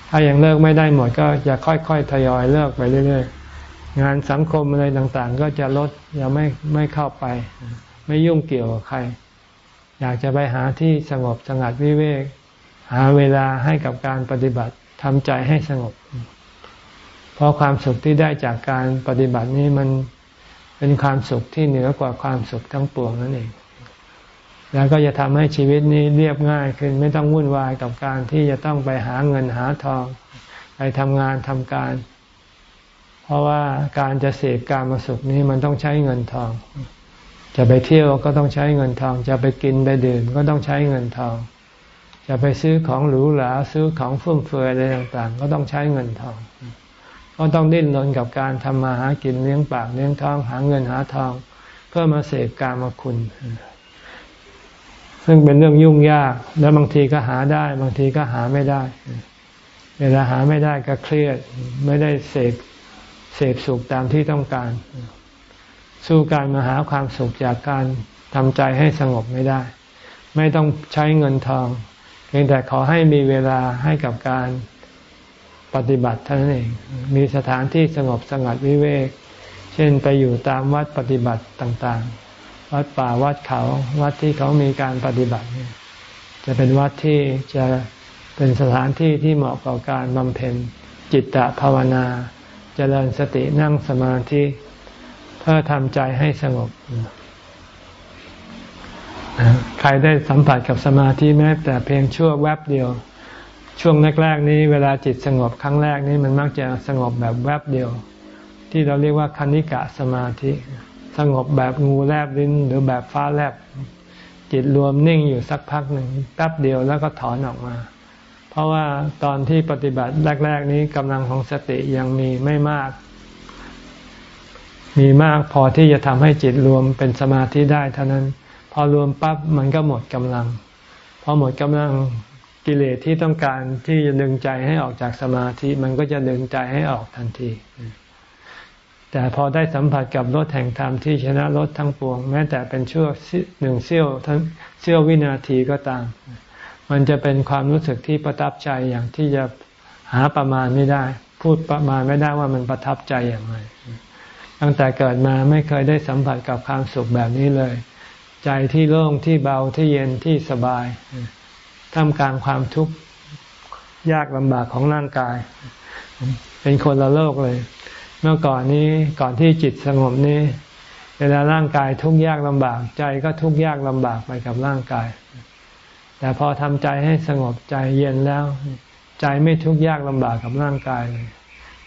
ถ้ายังเลิกไม่ได้หมดก็จะค่อยๆทยอยเลิกไปเรื่อยๆ งานสังคมอะไรต่างๆ ก็จะลดอย่าไม่ไม่เข้าไป ไม่ยุ่งเกี่ยวกับใคร อยากจะไปหาที่สงบสงัดวิเวก หาเวลาให้กับการปฏิบัติทำใจให้สงบ เพราะความสุขที่ได้จากการปฏิบัตินี้มันเป็นความสุขที่เหนือกว่าความสุขทั้งปวงนั่นเอง แล้วก็จะทำให้ชีวิตนี้เรียบง่ายขึ้น ไม่ต้องวุ่นวายกับการที่จะต้องไปหาเงินหาทอง ไปทำงานทำการ เพราะว่าการจะเสพการมาสุขนี้มันต้องใช้เงินทอง จะไปเที่ยวก็ต้องใช้เงินทอง จะไปกินไปดื่มก็ต้องใช้เงินทอง จะไปซื้อของหรูหราซื้อของฟุ่มเฟือยอะไรต่างๆ ก็ต้องใช้เงินทอง ก็ต้องดิ้นรนกับการทำมาหากินเลี้ยงปากเลี้ยงท้องหาเงินหาทอง เพื่อมาเสพการมาคุณ ซึ่งเป็นเรื่องยุ่งยาก แล้วบางทีก็หาได้ บางทีก็หาไม่ได้ เวลาหาไม่ได้ก็เครียด ไม่ได้เสพเสพสุขตามที่ต้องการ สู้การมาหาความสุขจากการทำใจให้สงบไม่ได้ ไม่ต้องใช้เงินทอง เพียงแต่ขอให้มีเวลาให้กับการปฏิบัติเท่านั้นเอง มีสถานที่สงบสงัดวิเวก เช่นไปอยู่ตามวัดปฏิบัติต่าง ๆ วัดป่าวัดเขา วัดที่เขามีการปฏิบัติเนี่ยจะเป็นวัดที่จะเป็นสถานที่ที่เหมาะกับการบำเพ็ญจิตตภาวนาจเจริญสตินั่งสมาธิเพื่อทำใจให้สงบ ใครได้สัมผัสกับสมาธิแม้แต่เพียงชั่วแวบเดียว ช่วงแรกๆนี้เวลาจิตสงบครั้งแรกนี้มันมักจะสงบแบบแวบเดียว ที่เราเรียกว่าคณิกะสมาธิ สงบแบบงูแลบลิ้น หรือแบบฟ้าแลบ จิตรวมนิ่งอยู่สักพักหนึ่งแป๊บเดียวแล้วก็ถอนออกมา เพราะว่าตอนที่ปฏิบัติแรก ๆ นี้กำลังของสติยังมีไม่มาก มีมากพอที่จะทำให้จิตรวมเป็นสมาธิได้เท่านั้น พอรวมปั๊บมันก็หมดกำลัง พอหมดกำลังกิเลสที่ต้องการที่จะดึงใจให้ออกจากสมาธิ มันก็จะดึงใจให้ออกทันที แต่พอได้สัมผัสกับรถแห่งธรรมที่ชนะรถทั้งปวง แม้แต่เป็นชั่วหนึ่งเสี้ยวทั้งเสี้ยววินาทีก็ตาม มันจะเป็นความรู้สึกที่ประทับใจอย่างที่จะหาประมาณไม่ได้ พูดประมาณไม่ได้ว่ามันประทับใจอย่างไรตั้งแต่เกิดมาไม่เคยได้สัมผัสกับความสุขแบบนี้เลย ใจที่โล่งที่เบาที่เย็นที่สบายท่ามกลางความทุกข์ยากลำบากของร่างกาย เป็นคนละโลกเลย เมื่อก่อนนี้ก่อนที่จิตสงบนี้ เวลาร่างกายทุกข์ยากลำบาก ใจก็ทุกข์ยากลำบากไปกับร่างกาย แต่พอทำใจให้สงบใจเย็นแล้ว ใจไม่ทุกข์ยากลำบากกับร่างกายเลย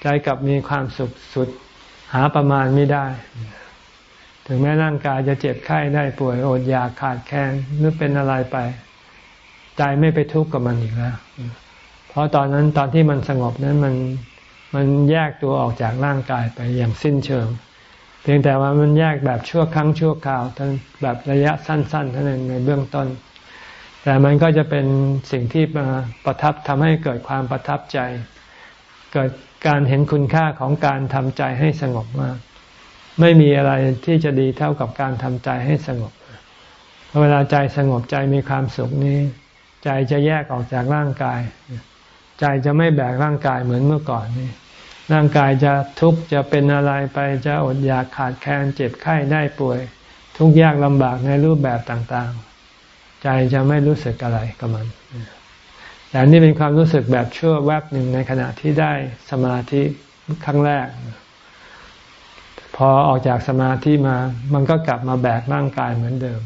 ใจกลับมีความสุขสุดหาประมาณไม่ได้ ถึงแม้ร่างกายจะเจ็บไข้ได้ป่วยอดอยากขาดแคลนหรือเป็นอะไรไป ใจไม่ไปทุกข์กับมันอีกแล้ว เพราะตอนนั้นตอนที่มันสงบนั้นมัน มันแยกตัวออกจากร่างกายไปอย่างสิ้นเชิง เพียงแต่ว่ามันแยกแบบชั่วครั้งชั่วคราวท่านแบบระยะสั้นๆเท่านั้นในเบื้องต้น แต่มันก็จะเป็นสิ่งที่มาประทับทำให้เกิดความประทับใจ เกิดการเห็นคุณค่าของการทำใจให้สงบมาก ไม่มีอะไรที่จะดีเท่ากับการทำใจให้สงบเวลาใจสงบใจมีความสุขนี้ ใจจะแยกออกจากร่างกาย ใจจะไม่แบกร่างกายเหมือนเมื่อก่อนนี่ ร่างกายจะทุกข์จะเป็นอะไรไปจะอดอยากขาดแคลนเจ็บไข้ได้ป่วย ทุกข์ยากลำบากในรูปแบบต่างๆ ใจจะไม่รู้สึกอะไรกับมัน แต่นี่เป็นความรู้สึกแบบชั่วแวบหนึ่งในขณะที่ได้สมาธิครั้งแรก พอออกจากสมาธิมา มันก็กลับมาแบกร่างกายเหมือนเดิม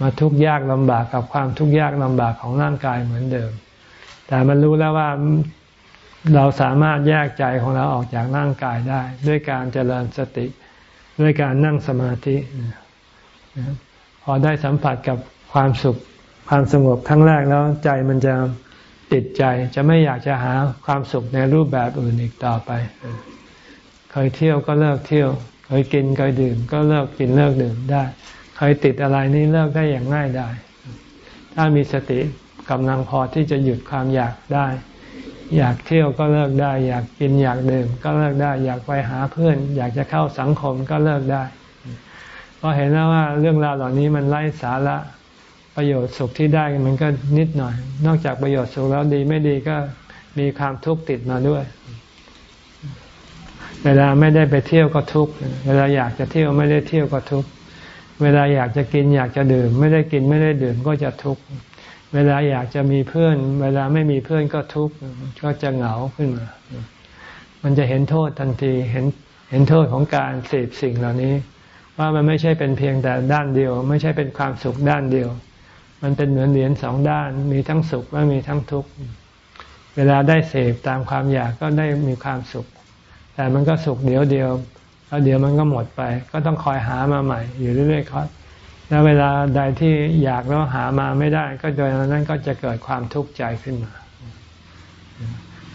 มาทุกข์ยากลำบากกับความทุกข์ยากลำบากของร่างกายเหมือนเดิม แต่มันรู้แล้วว่า เราสามารถแยกใจของเราออกจากร่างกายได้ ด้วยการเจริญสติ ด้วยการนั่งสมาธิ พอได้สัมผัสกับความสุขความสงบครั้งแรกแล้วใจมันจะติดใจจะไม่อยากจะหาความสุขในรูปแบบอื่นอีกต่อไป เคยเที่ยวก็เลิกเที่ยว เคยกินเคยดื่ม ก็เลิกกินเลิกดื่มได้ เคยติดอะไรนี่เลิกได้อย่างง่ายได้ ถ้ามีสติกำลังพอที่จะหยุดความอยากได้ อยากเที่ยวก็เลิกได้ อยากกินอยากดื่มก็เลิกได้ อยากไปหาเพื่อน อยากจะเข้าสังคมก็เลิกได้พราะเห็นแล้วว่าเรื่องราวเหล่านี้มันไร้สาระประโยชน์สุขที่ได้มันก็นิดหน่อย นอกจากประโยชน์สุขแล้วดีไม่ดีก็มีความทุกข์ติดมาด้วย เวลาไม่ได้ไปเที่ยวก็ทุกข์เวลาอยากจะเที่ยวไม่ได้เที่ยวก็ทุกข์เวลาอยากจะกินอยากจะดื่ม ไม่ได้กินไม่ได้ดื่มก็จะทุกข์ เวลาอยากจะมีเพื่อน เวลาไม่มีเพื่อนก็ทุกข์ก็จะเหงาขึ้นมา มันจะเห็นโทษทันทีเห็นเห็นโทษของการเสพสิ่งเหล่านี้ ว่ามันไม่ใช่เป็นเพียงแต่ด้านเดียว ไม่ใช่เป็นความสุขด้านเดียว มันเป็นเหมือนเหรียญสองด้าน มีทั้งสุขและมีทั้งทุกข์เวลาได้เสพตามความอยากก็ได้มีความสุข แต่มันก็สุขเดียวเดียวแล้วเดี๋ยวมันก็หมดไป ก็ต้องคอยหามาใหม่ อยู่เรื่อยๆครับ แล้วเวลาใดที่อยากแล้วหามาไม่ได้ ก็โดยนั้นก็จะเกิดความทุกข์ใจขึ้นมา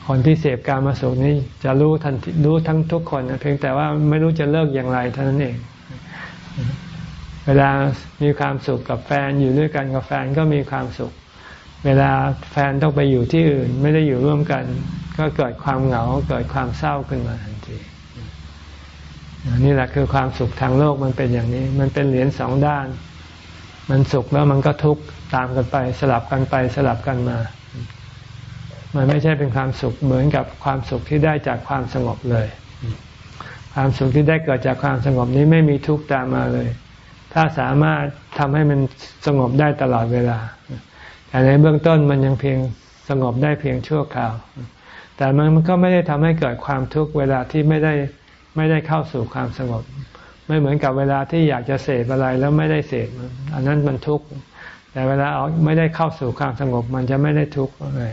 คนที่เสพการมาสุขนี้จะรู้ทันรู้ทั้งทุกคนเพียงแต่ว่าไม่รู้จะเลิกอย่างไรเท่านั้นเอง เวลามีความสุขกับแฟนอยู่ด้วยกันกับแฟนก็มีความสุข เวลาแฟนต้องไปอยู่ที่อื่น ไม่ได้อยู่ร่วมกัน ก็เกิดความเหงาเกิดความเศร้าขึ้นมา นี่แหละคือความสุขทางโลกมันเป็นอย่างนี้ มันเป็นเหรียญสองด้าน มันสุขแล้วมันก็ทุกข์ตามกันไป สลับกันไปสลับกันมา มันไม่ใช่เป็นความสุขเหมือนกับความสุขที่ได้จากความสงบเลย ความสุขที่ได้เกิดจากความสงบนี้ไม่มีทุกข์ตามมาเลย ถ้าสามารถทำให้มันสงบได้ตลอดเวลา แต่ในเบื้องต้นมันยังเพียงสงบได้เพียงชั่วคราว แต่มันก็ไม่ได้ทำให้เกิดความทุกข์เวลาที่ไม่ได้ ไม่ได้เข้าสู่ความสงบ ไม่เหมือนกับเวลาที่อยากจะเสพอะไรแล้วไม่ได้เสพอันนั้นมันทุกข์แต่เวลาเอาไม่ได้เข้าสู่ความสงบ มันจะไม่ได้ทุกข์อะไร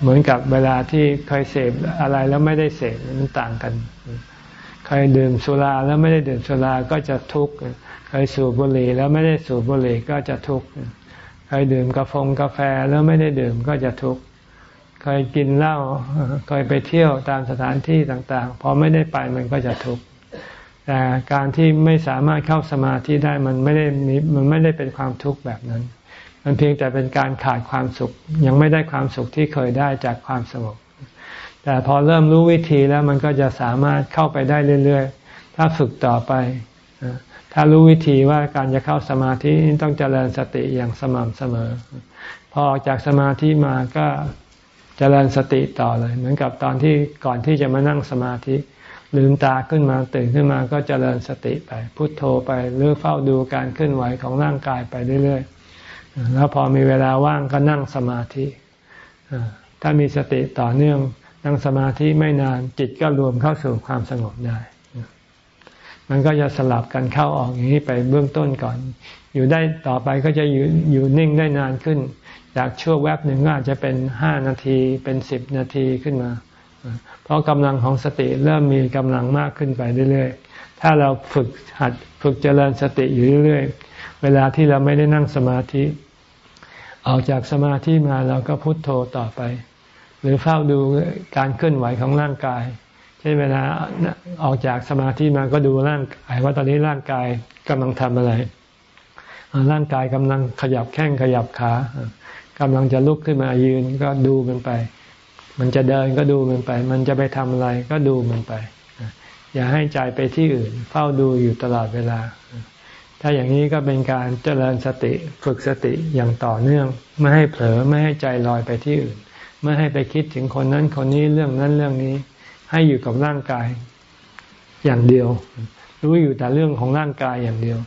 เหมือนกับเวลาที่เคยเสพอะไรแล้วไม่ได้เสพมันต่างกันเคยดื่มสุราแล้วไม่ได้ดื่มสุราก็จะทุกข์เคยสูบบุหรี่แล้วไม่ได้สูบบุหรี่ก็จะทุกข์เคยดื่มกาแฟแล้วไม่ได้ดื่มก็จะทุกข์ เคยกินเหล้าเคยไปเที่ยวตามสถานที่ต่างๆ พอไม่ได้ไปมันก็จะทุกข์แต่การที่ไม่สามารถเข้าสมาธิได้มันไม่ได้มีมันไม่ได้เป็นความทุกข์แบบนั้น มันเพียงแต่เป็นการขาดความสุข ยังไม่ได้ความสุขที่เคยได้จากความสงบแต่พอเริ่มรู้วิธีแล้วมันก็จะสามารถเข้าไปได้เรื่อยๆ ถ้าฝึกต่อไป ถ้ารู้วิธีว่าการจะเข้าสมาธิต้องเจริญสติอย่างสม่ำเสมอ พอออกจากสมาธิมาก็ จริญสติต่อเลย เหมือนกับตอนที่ก่อนที่จะมานั่งสมาธิ ลืมตาขึ้นมาตื่นขึ้นมาก็เจริญสติไป พุโทโธไปหรือเฝ้าดูการเคลื่อนไหวของร่างกายไปเรื่อยๆแล้วพอมีเวลาว่างก็นั่งสมาธิถ้ามีสติต่อเนื่องนั่งสมาธิไม่นานจิตก็รวมเข้าสู่ความสงบได้มันก็จะสลับกันเข้าออกอย่างนี้ไปเบื้องต้นก่อน อยู่ได้ต่อไปก็จะอยู่อยู่นิ่งได้นานขึ้น จากช่วแวบหนึ่งก็อาจจะเป็นห้านาทีเป็นสิบนาทีขึ้นมา เพราะกำลังของสติเริ่มมีกำลังมากขึ้นไปเรื่อยๆ ถ้าเราฝึกหัดฝึกเจริญสติอยู่เรื่อยๆ เวลาที่เราไม่ได้นั่งสมาธิ ออกจากสมาธิมาเราก็พุโทโธต่อไป หรือเฝ้าดูการเคลื่อนไหวของร่างกายเช่นเวลาออกจากสมาธิมาก็ดูร่างกายว่าตอนนี้ร่างกายกำลังทำอะไรร่างกายกำลังขยับแข้งขยับขา กำลังจะลุกขึ้นมายืนก็ดูมันไป มันจะเดินก็ดูมันไป มันจะไปทำอะไรก็ดูมันไป อย่าให้ใจไปที่อื่น เฝ้าดูอยู่ตลอดเวลา ถ้าอย่างนี้ก็เป็นการเจริญสติฝึกสติอย่างต่อเนื่อง ไม่ให้เผลอไม่ให้ใจลอยไปที่อื่น ไม่ให้ไปคิดถึงคนนั้นคนนี้เรื่องนั้นเรื่องนี้ ให้อยู่กับร่างกายอย่างเดียว รู้อยู่แต่เรื่องของร่างกายอย่างเดียว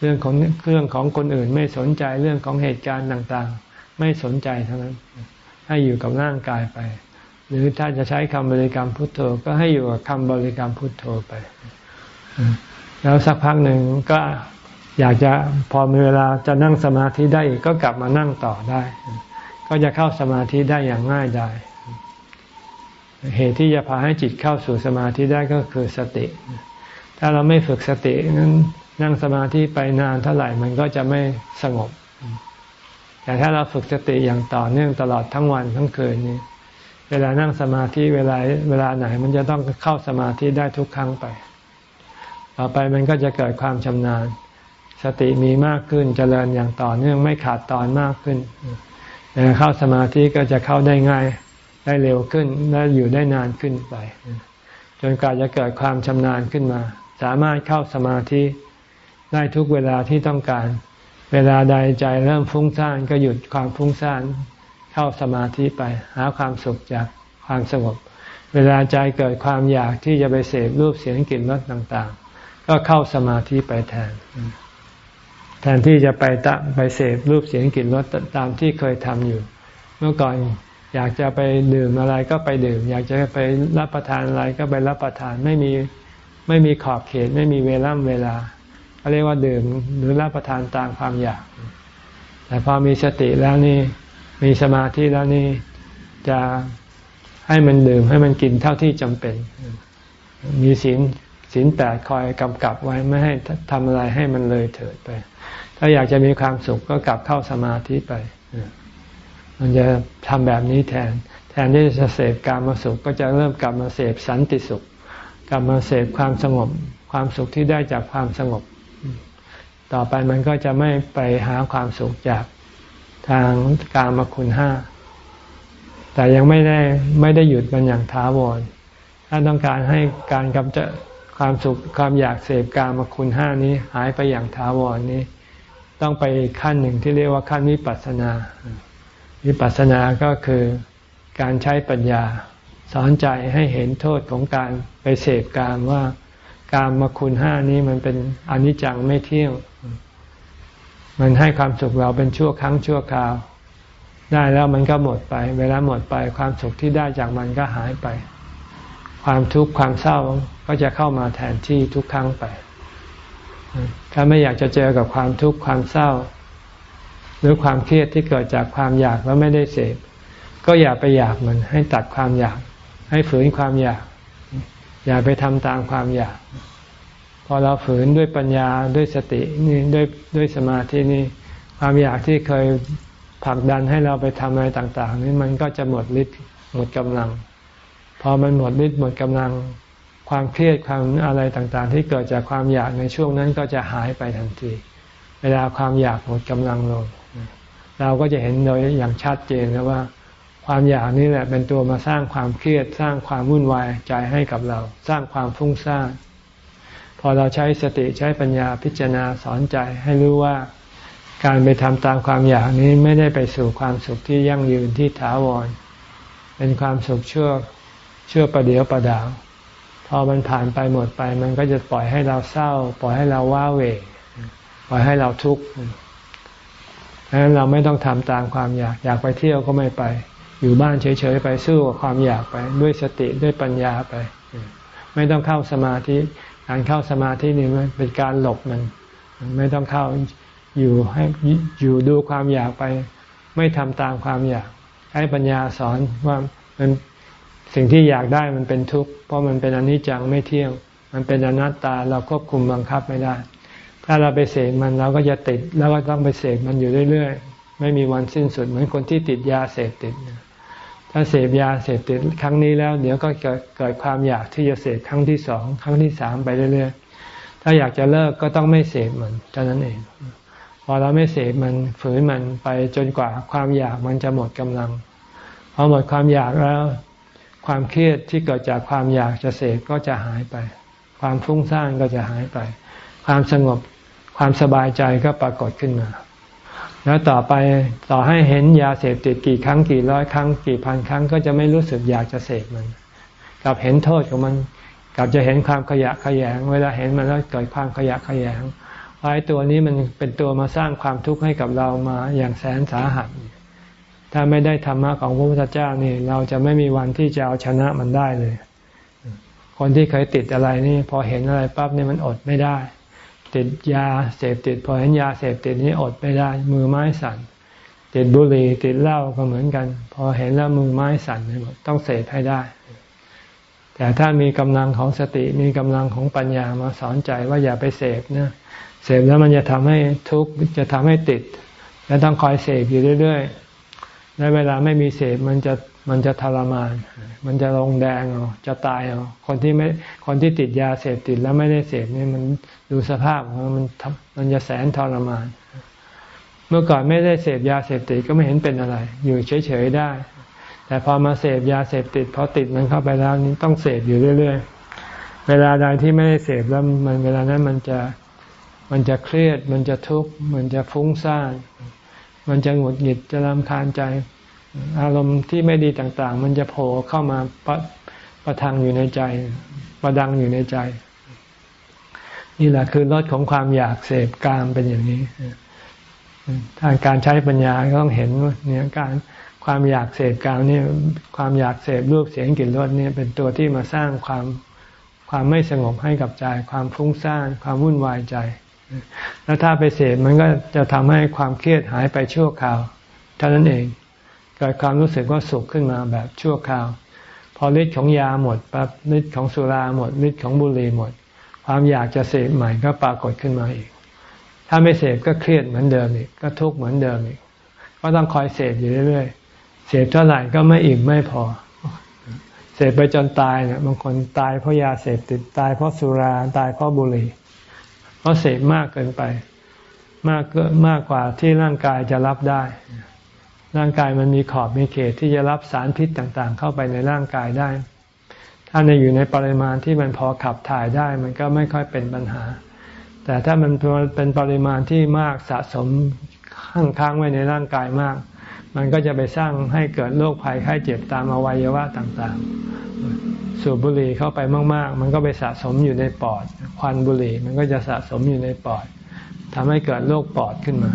เรื่องของเรื่องของคนอื่นไม่สนใจเรื่องของเหตุการณ์ต่าง ไม่สนใจเท่านั้น ให้อยู่กับร่างกายไป หรือถ้าจะใช้คำบริกรรมพุทโธก็ให้อยู่กับคำบริกรรมพุทโธไป แล้วสักพักหนึ่งก็อยากจะพอมีเวลาจะนั่งสมาธิได้ก็กลับมานั่งต่อได้ ก็จะเข้าสมาธิได้อย่างง่ายได้เหตุที่จะพาให้จิตเข้าสู่สมาธิได้ก็คือสติ ถ้าเราไม่ฝึกสตินั้นนั่งสมาธิไปนานเท่าไหร่มันก็จะไม่สงบ แต่ถ้าเราฝึกสติอย่างต่อเนื่องตลอดทั้งวันทั้งคืนนี้ เวลานั่งสมาธิเวลาเวลาไหนมันจะต้องเข้าสมาธิได้ทุกครั้งไป ต่อไปมันก็จะเกิดความชำนาญ สติมีมากขึ้นจเจริญอย่างต่อเนื่องไม่ขาดตอนมากขึ้นเวลาเข้าสมาธิก็จะเข้าได้ง่ายได้เร็วขึ้นและอยู่ได้นานขึ้นไป จนกว่าจะเกิดความชำนาญขึ้นมา สามารถเข้าสมาธิได้ทุกเวลาที่ต้องการ เวลาใดใจเริ่มฟุ้งซ่านก็หยุดความฟุ้งซ่านเข้าสมาธิไป หาความสุขจากความสงบ เวลาใจเกิดความอยากที่จะไปเสพรูปเสียงกลิ่นรสต่างๆ ก็เข้าสมาธิไปแทน แทนที่จะไปตะไปเสพรูปเสียงกลิ่นรสตามที่เคยทำอยู่ เมื่อก่อนอยากจะไปดื่มอะไรก็ไปดื่ม อยากจะไปรับประทานอะไรก็ไปรับประทานไม่มีไม่มีขอบเขตไม่มีเวล่ำเวลา เรียกว่าดื่มหรือรับประทานตามความอยาก แต่พอมีสติแล้วนี่มีสมาธิแล้วนี่จะให้มันดื่มให้มันกินเท่าที่จำเป็น มีศีลศีลแปดคอยกำกับไว้ไม่ให้ทำอะไรให้มันเลยเถิดไป ถ้าอยากจะมีความสุขก็กลับเข้าสมาธิไป มันจะทำแบบนี้แทน แทนที่จะเสพการมาสุขก็จะเริ่มกลับมาเสพสันติสุข กลับมาเสพความสงบ ความสุขที่ได้จากความสงบ ต่อไปมันก็จะไม่ไปหาความสุขจากทางการมาคุณห้า แต่ยังไม่ได้ไม่ได้หยุดมันอย่างท้าวร ถ้าต้องการให้การกำจัดความสุขความอยากเสพการมาคุณห้านี้หายไปอย่างท้าวรนี้ ต้องไปขั้นหนึ่งที่เรียกว่าขั้นวิปัสสนา วิปัสสนาก็คือการใช้ปัญญา สอนใจให้เห็นโทษของการไปเสพการว่าการมาคุณห้านี้มันเป็นอนิจจังไม่เที่ยง มันให้ความสุขเราเป็นชั่วครั้งชั่วคราว ได้แล้วมันก็หมดไป เวลาหมดไปความสุขที่ได้จากมันก็หายไป ความทุกข์ความเศร้าก็จะเข้ามาแทนที่ทุกครั้งไป ถ้าไม่อยากจะเจอกับความทุกข์ความเศร้า หรือความเครียดที่เกิดจากความอยากแล้วไม่ได้เสพก็อย่าไปอยากมันให้ตัดความอยาก ให้ฝืนความอยาก อย่าไปทำตามความอยาก อเราฝืนด้วยปัญญาด้วยสตินี่ด้วยด้วยสมาธินี่ความอยากที่เคยผลักดันให้เราไปทำอะไรต่าง ๆ นี่มันก็จะหมดฤทธิ์หมดกำลัง พอมันหมดฤทธิ์หมดกำลัง ความเครียดความอะไรต่างๆ ที่เกิดจากความอยากในช่วงนั้นก็จะหายไปทันที เวลาความอยากหมดกำลังลง เราก็จะเห็นโดยอย่างชัดเจนนะว่า ความอยากนี่แหละเป็นตัวมาสร้างความเครียดสร้างความวุ่นวายใจให้กับเรา สร้างความฟุ้งซ่าน พอเราใช้สติใช้ปัญญาพิจารณาสอนใจให้รู้ว่าการไปทำตามความอยากนี้ไม่ได้ไปสู่ความสุขที่ยั่งยืนที่ถาวร เป็นความสุขเชั่วชั่วประเดียวประดาว พอมันผ่านไปหมดไป มันก็จะปล่อยให้เราเศร้า ปล่อยให้เราว้าเหวปล่อยให้เราทุกข์ดังนั้นเราไม่ต้องทำตามความอยาก อยากไปเที่ยวก็ไม่ไป อยู่บ้านเฉยๆไปสู้กับความอยากไป ด้วยสติด้วยปัญญาไป ไม่ต้องเข้าสมาธิ การเข้าสมาธินี่มันเป็นการหลบมัน ไม่ต้องเข้าอยู่ให้อยู่ดูความอยากไป ไม่ทำตามความอยาก ให้ปัญญาสอนว่ามันสิ่งที่อยากได้มันเป็นทุกข์เพราะมันเป็นอนิจจังไม่เที่ยง มันเป็นอนัตตาเราควบคุมบังคับไม่ได้ ถ้าเราไปเสกมันเราก็จะติด แล้วก็ต้องไปเสกมันอยู่เรื่อยๆ ไม่มีวันสิ้นสุดเหมือนคนที่ติดยาเสพติด ถ้าเสพยาเสพติดครั้งนี้แล้ว เดี๋ยวก็เกิดความอยากที่จะเสพครั้งที่สองครั้งที่สามไปเรื่อยๆ ถ้าอยากจะเลิกก็ต้องไม่เสพมันเท่านั้นเอง พอเราไม่เสพมันฝืนมันไปจนกว่าความอยากมันจะหมดกำลังพอหมดความอยากแล้ว ความเครียดที่เกิดจากความอยากจะเสพก็จะหายไป ความฟุ้งซ่านก็จะหายไป ความสงบความสบายใจก็ปรากฏขึ้นมา แล้วต่อไปต่อให้เห็นยาเสพติดกี่ครั้งกี่ร้อยครั้งกี่พันครั้งก็จะไม่รู้สึกอยากจะเสพมันกับเห็นโทษของมันกับจะเห็นความขยะขยง เวลาเห็นมันแล้วเกิดความขยะขยงไอ้ตัวนี้มันเป็นตัวมาสร้างความทุกข์ให้กับเรามาอย่างแสนสาหัส ถ้าไม่ได้ธรรมะของพระพุทธเจ้านี่ เราจะไม่มีวันที่จะเอาชนะมันได้เลย คนที่เคยติดอะไรนี่ พอเห็นอะไรปั๊บนี่มันอดไม่ได้ ติดยาเสพติดพอเห็นยาเสพติดนี้อดไม่ได้ มือไม้สั่น ติดบุหรี่ติดเหล้าก็เหมือนกัน พอเห็นแล้วมือไม้สั่นหมดต้องเสพให้ได้ แต่ถ้ามีกำลังของสติมีกำลังของปัญญามาสอนใจว่าอย่าไปเสพนะเสพแล้วมันจะทำให้ทุกข์จะทำให้ติด และต้องคอยเสพอยู่เรื่อยๆ และเวลาไม่มีเสพมันจะมันจะทรมาน มันจะลงแดงเอาจะตายเอาคนที่ไม่คนที่ติดยาเสพติดแล้วไม่ได้เสพนี่มันดูสภาพของมันมันจะแสนทรมาน เมื่อก่อนไม่ได้เสพยาเสพติดก็ไม่เห็นเป็นอะไร อยู่เฉยๆได้ แต่พอมาเสพยาเสพติดพอติดมันเข้าไปแล้วนี่ต้องเสพอยู่เรื่อย ๆ เวลาใดที่ไม่ได้เสพแล้วมันเวลานั้นมันจะมันจะเครียดมันจะทุกข์มันจะฟุ้งซ่าน มันจะหงุดหงิดจะรำคาญใจ อารมณ์ที่ไม่ดีต่าง ๆ มันจะโผล่เข้ามาประประทังอยู่ในใจ ประดังอยู่ในใจ นี่แหละคือรสของความอยากเสพกามเป็นอย่างนี้ทางการใช้ปัญญาก็ต้องเห็นเนี่ยการความอยากเสพกามนี่ความอยากเสพรูปเสียงกลิ่นรสเนี่ยเป็นตัวที่มาสร้างความความไม่สงบให้กับใจ ความฟุ้งซ่านความวุ่นวายใจ แล้วถ้าไปเสพมันก็จะทำให้ความเครียดหายไปชั่วคราวเท่านั้นเองเกิดความรู้สึกว่าสุขขึ้นมาแบบชั่วคราว พอฤทธิ์ของยาหมดปั๊บฤทธิ์ของสุราหมดฤทธิ์ของบุหรี่หมด ความอยากจะเสพใหม่ก็ปรากฏขึ้นมาอีก ถ้าไม่เสพก็เครียดเหมือนเดิมอีก ก็ทุกข์เหมือนเดิมอีก ก็ต้องคอยเสพอยู่เรื่อยๆเสพเท่าไหร่ก็ไม่อิ่มไม่พอเสพไปจนตายเนี่ยบางคนตายเพราะยาเสพติดตายเพราะสุราตายเพราะบุหรี่ เพราะเสพมากเกินไป มากเกินมากกว่าที่ร่างกายจะรับได้ ร่างกายมันมีขอบมีเขตที่จะรับสารพิษต่างๆ เข้าไปในร่างกายได้ ถ้าในอยู่ในปริมาณที่มันพอขับถ่ายได้มันก็ไม่ค่อยเป็นปัญหา แต่ถ้ามันเป็นปริมาณที่มากสะสมข้างค้างไว้ในร่างกายมาก มันก็จะไปสร้างให้เกิดโรคภัยไข้เจ็บตามอวัยวะต่างๆ สูบบุหรี่เข้าไปมาก ๆ มันก็ไปสะสมอยู่ในปอด ควันบุหรี่มันก็จะสะสมอยู่ในปอดทำให้เกิดโรคปอดขึ้นมา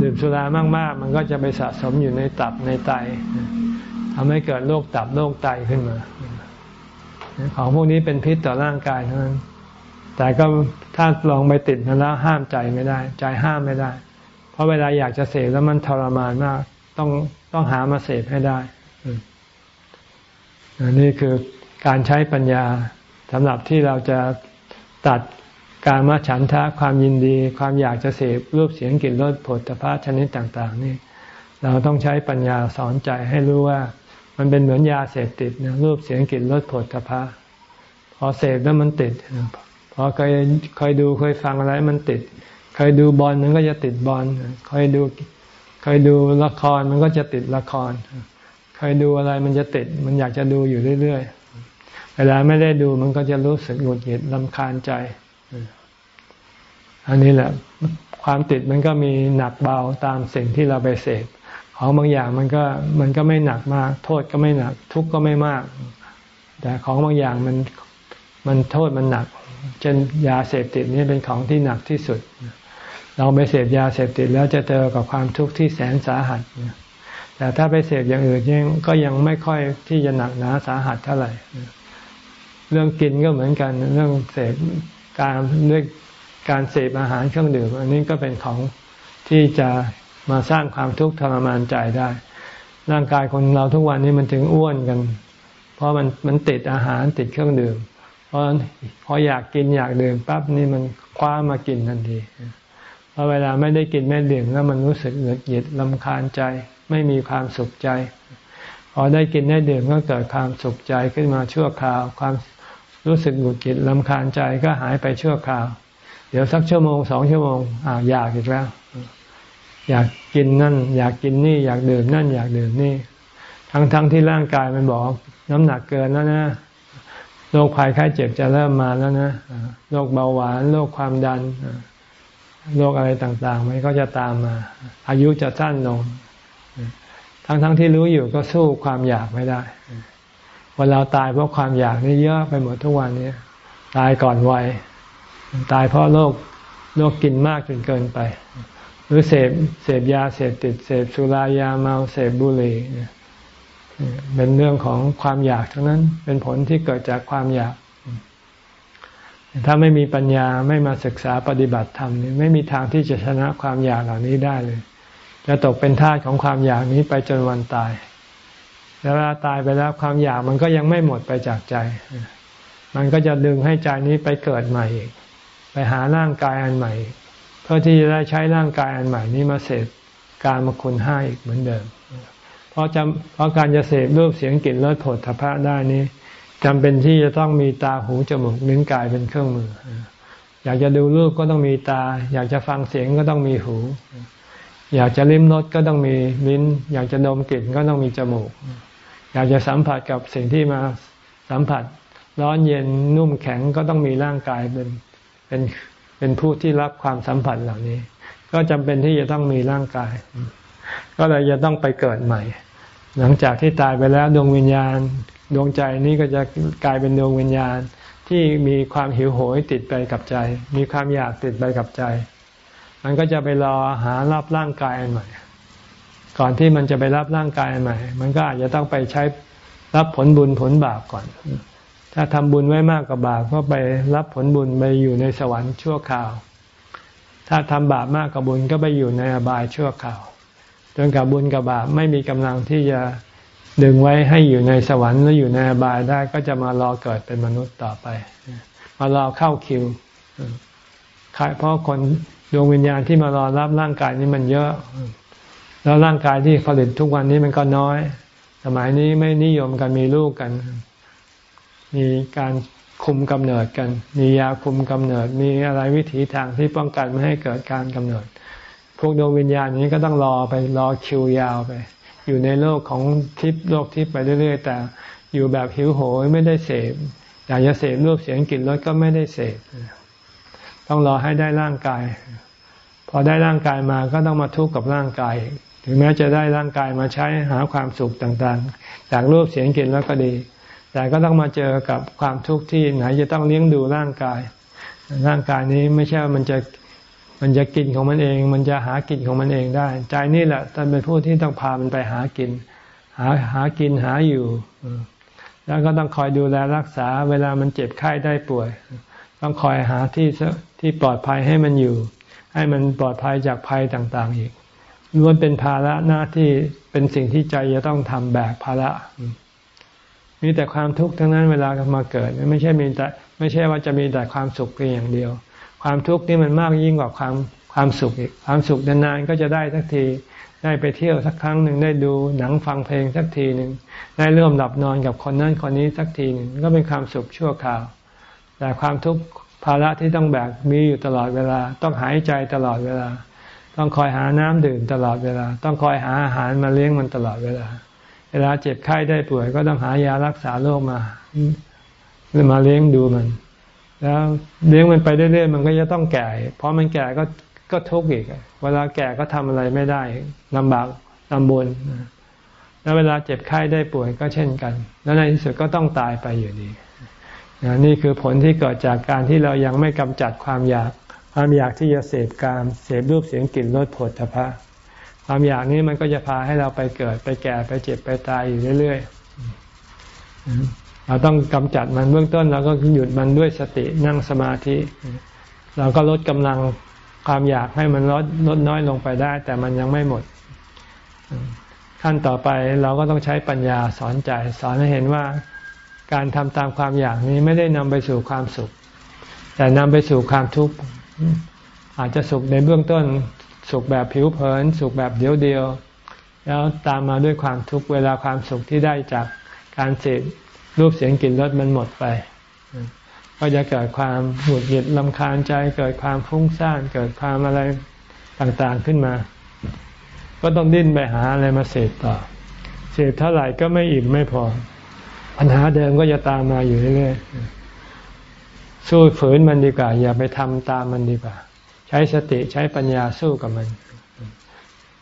ดื่มสุรามากๆ มันก็จะไปสะสมอยู่ในตับในไตทำให้เกิดโรคตับโรคไตขึ้นมา ของพวกนี้เป็นพิษต่อร่างกายเท่านั้นแต่ก็ถ้าลองไปติดมันแล้วห้ามใจไม่ได้ ใจห้ามไม่ได้ ราะเวลาอยากจะเสพแล้วมันทรมานมาก ต้องต้องหามาเสพให้ได้นนี้คือการใช้ปัญญาสำหรับที่เราจะตัดการมาฉันทะความยินดี ความอยากจะเสพรูปเสียงกลิ่นรสผลพระชนิดต่าง ๆ นี่ เราต้องใช้ปัญญาสอนใจให้รู้ว่า มันเป็นเหมือนยาเสพติดนะรูปเสียงกลิ่นรสผลพระพอเสพแล้วมันติดพอเคยเคยดูเคยฟังอะไรมันติด เคยดูบอลมันก็จะติดบอลเคยดูเคยดูละครมันก็จะติดละครเคยดูอะไรมันจะติด มันอยากจะดูอยู่เรื่อยๆเวลาไม่ได้ดูมันก็จะรู้สึกหงุดหงิดลำคาญใจ อันนี้แหละ ความติดมันก็มีหนักเบาตามสิ่งที่เราไปเสพของบางอย่างมันก็มันก็ไม่หนักมาก โทษก็ไม่หนัก ทุกข์ก็ไม่มาก แต่ของบางอย่างมันมันโทษมันหนักเช่นยาเสพติดนี่เป็นของที่หนักที่สุด เราไปเสพยาเสพติดแล้วจะเจอกับความทุกข์ที่แสนสาหัสแต่ถ้าไปเสพอย่างอื่นยังก็ยังไม่ค่อยที่จะหนักหนาสาหัสเท่าไหร่เรื่องกินก็เหมือนกัน เรื่องเสพการด้วยการเสพอาหารเครื่องดื่มอันนี้ก็เป็นของที่จะมาสร้างความทุกข์ทรมานใจได้ ร่างกายคนเราทุกวันนี้มันถึงอ้วนกัน เพราะมันมันติดอาหารติดเครื่องดื่ม เพราะพออยากกินอยากดื่มปั๊บนี่มันคว้ามากินทันที พอเวลาไม่ได้กินไม่ดื่มแล้วมันรู้สึกหงือดหยิดลำคาญใจ ไม่มีความสุขใจ พอได้กินได้ดื่มก็เกิดความสุขใจขึ้นมาชั่วคราว ความรู้สึกหงุดหงิดลำคาญใจก็หายไปชั่วคราว เดี๋ยวสักชั่วโมงสองชั่วโมงอ่าอยากอีกแล้ว อยากกินนั่น อยากกินนี่ อยากดื่มนั่น อยากดื่มนี่ ทั้งทั้งที่ร่างกายมันบอก น้ำหนักเกินแล้วนะโรคภัยไข้เจ็บจะเริ่มมาแล้วนะโรคเบาหวานโรคความดัน โรคอะไรต่างๆ มันก็จะตามมา อายุจะสั้นลง ทั้งทั้งที่รู้อยู่ก็สู้ความอยากไม่ได้วันเราตายเพราะความอยากนี่เยอะไปหมดทุกวันนี้ตายก่อนวัยตายเพราะโรคโรคกินมากจนเกินไป หรือเสพเสพยาเสพติดเสพสุรายาเมาเสพบุหรี่เป็นเรื่องของความอยากทั้งนั้นเป็นผลที่เกิดจากความอยาก ถ้าไม่มีปัญญาไม่มาศึกษาปฏิบัติธรรมนี่ไม่มีทางที่จะชนะความอยากเหล่านี้ได้เลย จะตกเป็นทาสของความอยากนี้ไปจนวันตาย แล้วเวลาตายไปแล้วความอยากมันก็ยังไม่หมดไปจากใจ มันก็จะดึงให้ใจนี้ไปเกิดใหม่อีก ไปหาร่างกายอันใหม่ เพื่อที่จะได้ใช้ร่างกายอันใหม่นี้มาเสพการมาคุณห้าอีกเหมือนเดิม เพราะจำเพราะการจะเสพรูปเสียงกลิ่นรสผลทพะได้นี้ จำเป็นที่จะต้องมีตาหูจมูกลิ้นกายเป็นเครื่องมือ อยากจะดูรูปก็ต้องมีตา อยากจะฟังเสียงก็ต้องมีหู อยากจะลิ้มรสก็ต้องมีลิ้น อยากจะดมกลิ่นก็ต้องมีจมูก อยากจะสัมผัสกับสิ่งที่มาสัมผัส ร้อนเย็นนุ่มแข็งก็ต้องมีร่างกายเป็นเป็นเป็นผู้ที่รับความสัมผัสเหล่านี้ ก็จำเป็นที่จะต้องมีร่างกาย ก็เลยจะต้องไปเกิดใหม่ หลังจากที่ตายไปแล้วดวงวิญญาณ ดวงใจนี้ก็จะกลายเป็นดวงวิญญาณที่มีความหิวโหยติดไปกับใจ มีความอยากติดไปกับใจ มันก็จะไปรอหารับร่างกายอันใหม่ ก่อนที่มันจะไปรับร่างกายใหม่ มันก็อาจจะต้องไปใช้รับผลบุญผลบาปก่อน ถ้าทำบุญไว้มากกว่าบาปก็ไปรับผลบุญไปอยู่ในสวรรค์ชั่วคราว ถ้าทำบาปมากกว่าบุญก็ไปอยู่ในอบายชั่วคราว จนกับบุญกับบาปไม่มีกำลังที่จะ ดึงไว้ให้อยู่ในสวรรค์หรืออยู่ในอบายได้ก็จะมารอเกิดเป็นมนุษย์ต่อไป มารอเข้าคิวเพราะคนดวงวิญญาณที่มารอรับร่างกายนี้มันเยอะ แล้วร่างกายที่ผลิตทุกวันนี้มันก็น้อย สมัยนี้ไม่นิยมกันมีลูกกัน มีการคุมกำเนิดกัน มียาคุมกำเนิด มีอะไรวิถีทางที่ป้องกันไม่ให้เกิดการกำเนิด พวกดวงวิญญาณนี้ก็ต้องรอไปรอคิวยาวไป อยู่ในโลกของทิพย์โลกทิพย์ไปเรื่อย ๆ แต่อยู่แบบหิวโหยไม่ได้เสพอยากจะเสพรูปเสียงกลิ่นรสก็ไม่ได้เสพต้องรอให้ได้ร่างกาย พอได้ร่างกายมาก็ต้องมาทุกข์กับร่างกาย ถึงแม้จะได้ร่างกายมาใช้หาความสุขต่างๆ จากรูปเสียงกลิ่นแล้วก็ดี แต่ก็ต้องมาเจอกับความทุกข์ที่ไหนจะต้องเลี้ยงดูร่างกาย ร่างกายนี้ไม่ใช่มันจะ มันจะกินของมันเอง มันจะหากินของมันเองได้ ใจนี่แหละท่านเป็นผู้ที่ต้องพามันไปหากิน หาหากินหาอยู่ แล้วก็ต้องคอยดูแลรักษา เวลามันเจ็บไข้ได้ป่วย ต้องคอยหาที่ที่ปลอดภัยให้มันอยู่ ให้มันปลอดภัยจากภัยต่างๆอีกล้วนเป็นภาระหน้าที่เป็นสิ่งที่ใจจะต้องทำแบกภาระ มีแต่ความทุกข์ทั้งนั้นเวลามาเกิด ไม่ใช่มีแต่ไม่ใช่ว่าจะมีแต่ความสุขเพียงอย่างเดียว ความทุกข์นี่มันมากยิ่งกว่าความความสุขอีกความสุขนานๆก็จะได้สักทีได้ไปเที่ยวสักครั้งหนึ่งได้ดูหนังฟังเพลงสักทีหนึ่งได้เริ่มหลับนอนกับคนนั้นคนนี้สักทีหนึ่งก็เป็นความสุขชั่วคราว แต่ความทุกข์ภาระที่ต้องแบกมีอยู่ตลอดเวลา ต้องหายใจตลอดเวลา ต้องคอยหาน้ำดื่มตลอดเวลา ต้องคอยหาอาหารมาเลี้ยงมันตลอดเวลา เวลาเจ็บไข้ได้ป่วยก็ต้องหายารักษาโรคมามาเลี้ยงดูมัน แล้วเลี้ยงมันไปเรื่อยๆมันก็จะต้องแก่ เพราะมันแก่ก็ก็ทุกข์อีก เวลาแก่ก็ทำอะไรไม่ได้ลำบากลำบนแล้วเวลาเจ็บไข้ได้ป่วยก็เช่นกัน แล้วในที่สุดก็ต้องตายไปอยู่ดีนี่คือผลที่เกิดจากการที่เรายังไม่กำจัดความอยาก ความอยากที่จะเสพการเสพรูปเสียงกลิ่นรสผลพะความอยากนี้มันก็จะพาให้เราไปเกิดไปแก่ไปเจ็บไปตายอยู่เรื่อยๆ เราต้องกำจัดมันเบื้องต้นเราก็หยุดมันด้วยสตินั่งสมาธิ เราก็ลดกำลังความอยากให้มันลดลดน้อยลงไปได้ แต่มันยังไม่หมด ขั้นต่อไปเราก็ต้องใช้ปัญญาสอนใจ สอนให้เห็นว่าการทำตามความอยากนี้ไม่ได้นำไปสู่ความสุข แต่นำไปสู่ความทุกข์อาจจะสุขในเบื้องต้น สุขแบบผิวเผิน สุขแบบเดียวเดียวแล้วตามมาด้วยความทุกข์เวลาความสุขที่ได้จากการเสพ รูปเสียงกลิ่นรสมันหมดไป ก็จะเกิดความหงุดหงิดลำคาญใจ เกิดความฟุ้งซ่านเกิดความอะไรต่างๆขึ้นมา ก็ต้องดิ้นไปหาอะไรมาเสพต่อ เสพเท่าไหร่ก็ไม่อิ่มไม่พอ ปัญหาเดิมก็จะตามมาอยู่เรื่อยๆสู้ฝืนมันดีกว่า อย่าไปทำตามมันดีกว่า ใช้สติใช้ปัญญาสู้กับมัน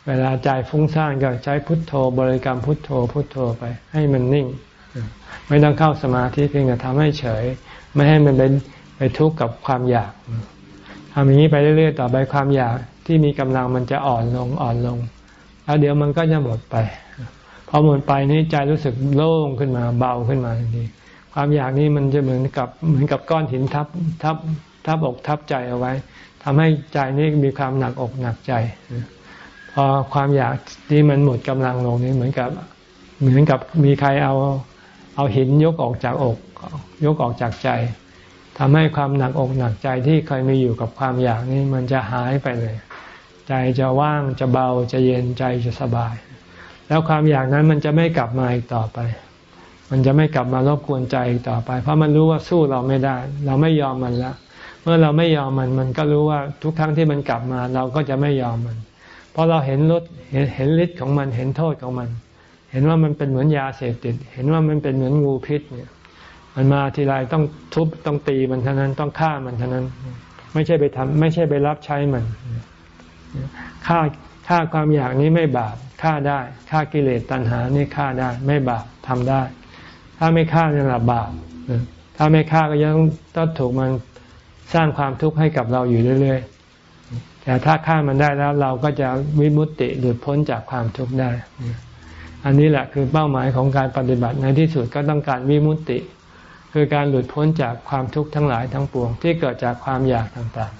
เวลาใจฟุ้งซ่านก็ใช้พุทโธบริกรรมพุทโธพุทโธไปให้มันนิ่ง ไม่ต้องเข้าสมาธิเพียงแต่ทำให้เฉย ไม่ให้มันเป็นไปทุกข์กับความอยากทำอย่างนี้ไปเรื่อยๆ ต่อไปความอยากที่มีกำลังมันจะอ่อนลงอ่อนลง แล้วเดี๋ยวมันก็จะหมดไปพอหมดไปนี่ใจรู้สึกโล่งขึ้นมาเบาขึ้นมาทันทีความอยากนี้มันจะเหมือนกับเหมือนกับก้อนหินทับทับทับอกทับใจเอาไว้ทำให้ใจนี้มีความหนักอกหนักใจ พอความอยากที่มันหมดกำลังลงนี้เหมือนกับเหมือนกับมีใครเอา เอาหินยกออกจากอก ยกออกจากใจทำให้ความหนักอกหนักใจที่เคยมีอยู่กับความอยากนี้มันจะหายไปเลย ใจจะว่างจะเบาจะเย็นใจจะสบาย แล้วความอยากนั้นมันจะไม่กลับมาอีกต่อไป มันจะไม่กลับมารบกวนใจอีกต่อไป เพราะมันรู้ว่าสู้เราไม่ได้ เราไม่ยอมมันละเมื่อเราไม่ยอมมันมันก็รู้ว่าทุกครั้งที่มันกลับมา เราก็จะไม่ยอมมัน เพราะเราเห็นรสเห็นเห็นฤทธิ์ของมันเห็นโทษของมัน เห็นว่ามันเป็นเหมือนยาเสพติด เห็นว่ามันเป็นเหมือนงูพิษเนี่ย มันมาทีไรต้องทุบต้องตีมันเท่านั้นต้องฆ่ามันเท่านั้น ไม่ใช่ไปทำไม่ใช่ไปรับใช้มันฆ่าฆ่าความอยากนี้ไม่บาปฆ่าได้ฆ่ากิเลสตัณหานี่ฆ่าได้ ไม่บาปทำได้ ถ้าไม่ฆ่านี่แหละบาปถ้าไม่ฆ่าก็ยังต้องถูกมันสร้างความทุกข์ให้กับเราอยู่เรื่อยๆแต่ถ้าข้ามมันได้แล้วเราก็จะวิมุตติหลุดพ้นจากความทุกข์ได้ อันนี้แหละคือเป้าหมายของการปฏิบัติในที่สุดก็ต้องการวิมุตติ คือการหลุดพ้นจากความทุกข์ทั้งหลายทั้งปวง ที่เกิดจากความอยากต่าง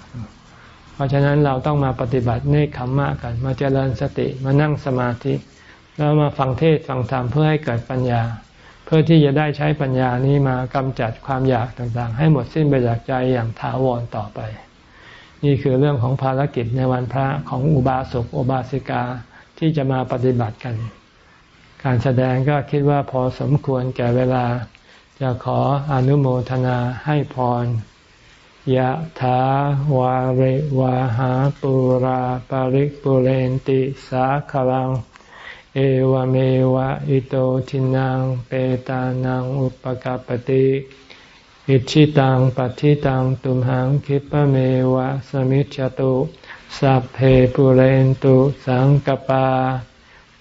ๆ เพราะฉะนั้นเราต้องมาปฏิบัติเนคขมมะกัน มาเจริญสติมานั่งสมาธิ แล้วมาฟังเทศฟังธรรมเพื่อให้เกิดปัญญา เพื่อที่จะได้ใช้ปัญญานี้มากำจัดความอยากต่างๆ ให้หมดสิ้นไปจากใจอย่างถาวรต่อไป นี่คือเรื่องของภารกิจในวันพระของอุบาสกอุบาสิกาที่จะมาปฏิบัติกัน การแสดงก็คิดว่าพอสมควรแก่เวลา จะขออนุโมทนาให้พรยะถาวาริวาหาปุราปาริกปุเรนติสาคลัง เอวเมวะอิโตทินังเปตานังอุปกาปติอิชิตังปัฏิตังตุมหังคิปะเมวะสมิจจตุสัพเพปุเรนตุสังกปา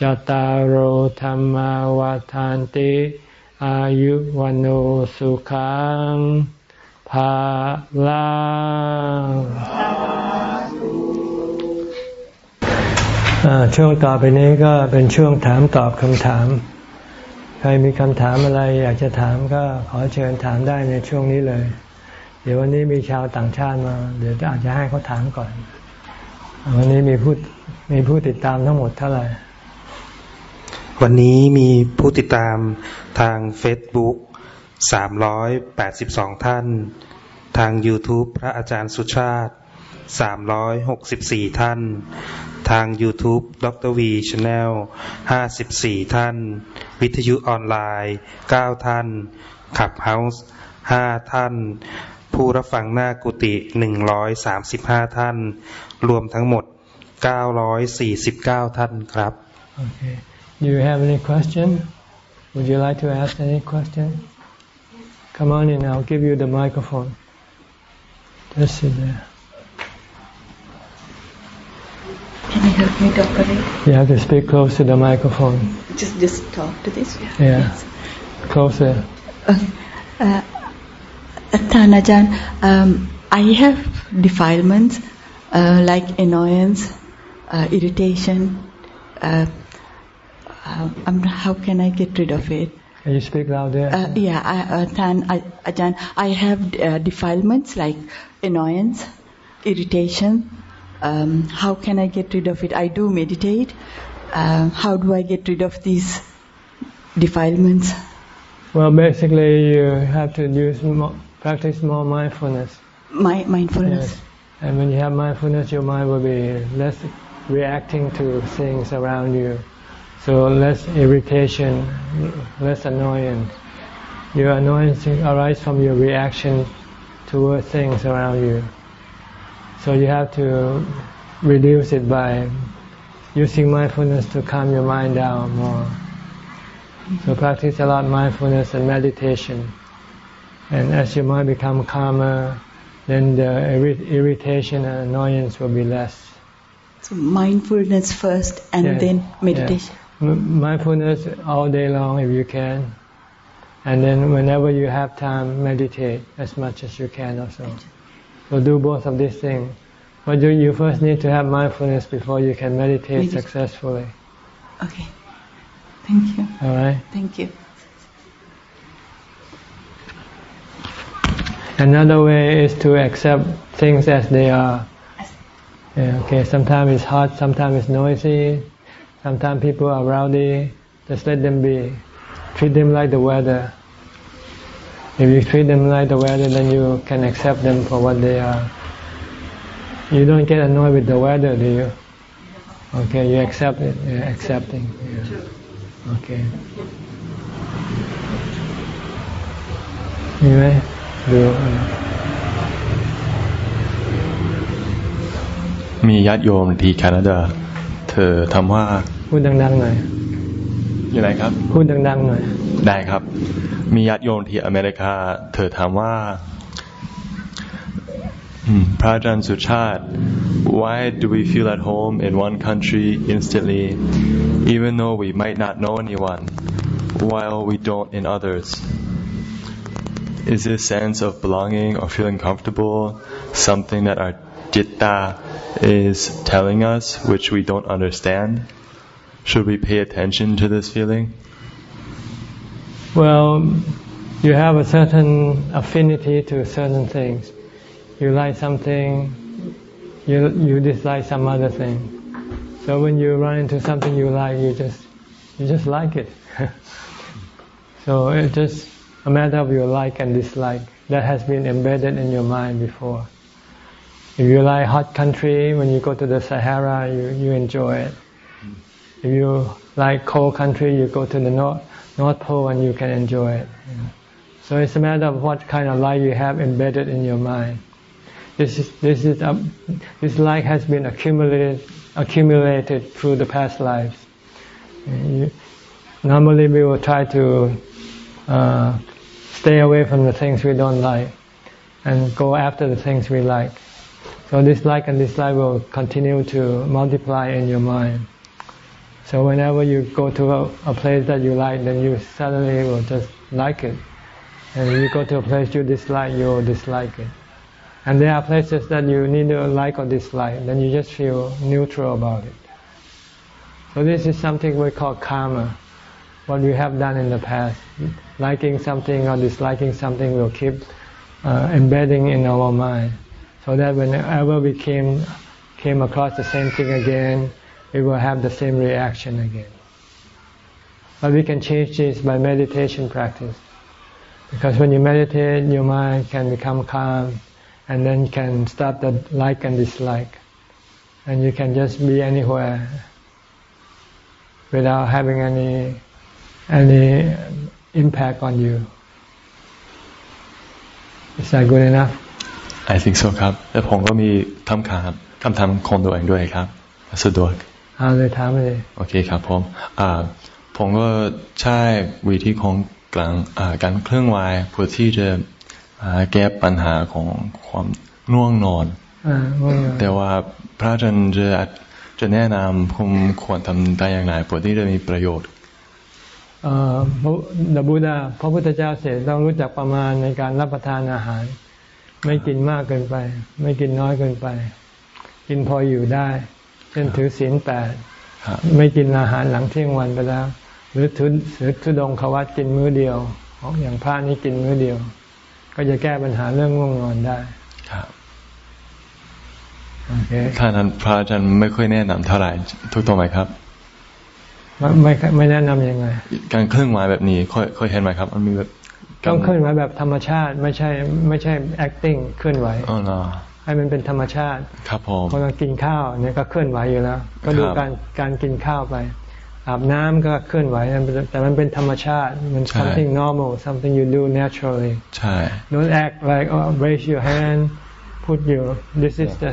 จตารโหธรรมวาทานติ อายุวันโอสุขังภาลังช่วงต่อไปนี้ก็เป็นช่วงถามตอบคำถาม ใครมีคำถามอะไรอยากจะถามก็ขอเชิญถามได้ในช่วงนี้เลย เดี๋ยววันนี้มีชาวต่างชาติมา เดี๋ยวอาจจะให้เขาถามก่อน วันนี้มีผู้มีผู้ติดตามทั้งหมดเท่าไหร่
วันนี้มีผู้ติดตามทาง Facebook 382 ท่าน ทาง YouTube พระอาจารย์สุชาติ 364 ท่าน ทาง YouTube ดร.วี Channel 54 ท่าน วิทยุออนไลน์ 9 ท่าน Clubhouse 5ท่าน ผู้รับฟังหน้ากุฏิ135 ท่าน รวมทั้งหมด 949 ท่านครับ
Okay. Do you have any question? Would you like to ask any question? Come on in, I'll give you the microphone. Just sit there.
Can you help me talk a bit?
You have to speak close to the microphone.
Just just talk to this.
Yeah. Yes. Closer.
Okay. Uh, Tanajan, um, I have defilements uh, like annoyance, uh, irritation. Uh, um, how can I get rid of it?
Can you speak louder?
Uh, yeah, I, uh, Tan, I, Ajahn, I have uh, defilements like annoyance, irritation, um, how can I get rid of it? I do meditate. Uh, how do I get rid of these defilements?
Well, basically, you have to use more, practice more mindfulness.
My mindfulness.
Yes. And when you have mindfulness, your mind will be less reacting to things around you. So less irritation, less annoyance. Your annoyance arises from your reaction to things around you. So you have to reduce it by using mindfulness to calm your mind down more. So practice a lot of mindfulness and meditation. And as your mind become calmer, then the irritation and annoyance will be less.
So mindfulness first and yeah, then meditation.
Yeah. Mindfulness all day long if you can. And then whenever you have time, meditate as much as you can also. So do both of these things. But you, you first need to have mindfulness before you can meditate Medit successfully.
Okay. Thank you.
All right.
Thank you.
Another way is to accept things as they are. Yeah, okay, sometimes it's hot, sometimes it's noisy, sometimes people are rowdy. Just let them be. Treat them like the weather. If you treat them like the weather, then you can accept them for what they are. You don't get annoyed with the weather, do you? Okay, you accept it. You're accepting. Yeah. Okay. มีไหมดู
มีญาติโยมที่แคนาดา เธอถามว่า
พูดดังๆหน่อย
อยู่ไหนครับ
พูดดังๆหน่อย
ได้ครับ มีญาติโยมที่อเมริกา เธอถามว่าอืมพระอาจารย์สุชาติ why do we feel at home in one country instantly even though we might not know anyone while we don't in others is this sense of belonging or feeling comfortable something that our jitta is telling us which we don't understand should we pay attention to this feeling
Well, you have a certain affinity to certain things. You like something, you you dislike some other thing. So when you run into something you like, you just you just like it. so it's just a matter of your like and dislike that has been embedded in your mind before. If you like hot country, when you go to the Sahara, you, you enjoy it. If you like cold country, you go to the North, North Pole and you can enjoy it. So it's a matter of what kind of life you have embedded in your mind. This is this is a, this life has been accumulated accumulated through the past lives. You- normally, we will try to uh, stay away from the things we don't like and go after the things we like. So this like and this dislike will continue to multiply in your mind. So whenever you go to a, a place that you like, then you suddenly will just like it. And you go to a place you dislike, you will dislike it. And there are places that you neither like or dislike, then you just feel neutral about it. So this is something we call karma, what you have done in the past. Liking something or disliking something will keep uh, embedding in our mind, so that whenever we came came across the same thing again, we will have the same reaction again. But we can change this by meditation practice. Because when you meditate, your mind can become calm and then you can stop the like and dislike. And you can just be anywhere without having any any impact on you. Is that good enough?
I think so ครับ แล้วผมก็มีคำถามคำถามของตัวเองด้วยครับสะดวก
เอาเลยถามเลย
โอเคครับผมอ่าผมก็ใช้วิธีของกลางอ่าการเคลื่อนไหวเพื่อที่จะอ่าแก้ปัญหาของความง่วงนอน
อ่าว่าไง
แต่ว่าพระอาจารย์จะจะแนะนำผมควรทำได้อย่างไรเพื่อที่จะมีประโยชน์
เอ่อพระดับบูดาพระพุทธเจ้าเสด็จต้องรู้จักประมาณในการรับประทานอาหาร ไม่กินมากเกินไป ไม่กินน้อยเกินไป กินพออยู่ได้ เช่นถือศีลแปด
ครับ
ไม่กินอาหารหลังเที่ยงวันไปแล้ว หรือถือถือทุดงควัดกินมื้อเดียวของอย่างพระนี่กินมื้อเดียว ก็จะแก้ปัญหาเรื่องง่วงนอนได้
ครับ
โอเค
ถ้านั้นพระอาจารย์ไม่ค่อยแนะนำเท่าไหร่ถูกต้องไหมครับ
ไม่ไม่ไม่แนะนำยังไง
การเคลื่อนไหวแบบนี้ค่อยค่อยเห็นไหมครับ มันมีแบบการ
ต้องเคลื่อนไหวแบบธรรมชาติ ไม่ใช่ ไม่ใช่ acting เคลื่อนไหว
อ๋อเนาะ
ให้มันเป็นธรรมชาติ
ครับผม
พอเรากินข้าวเนี่ยก็เคลื่อนไหวอยู่แล้ว ก็ดู
ครับ
การการกินข้าวไป อาบน้ำก็เคลื่อนไหว แต่มันเป็นธรรมชาติ มัน
ใช่
something normal something you do naturally
ใช่
don't act like oh, raise your hand put your this is the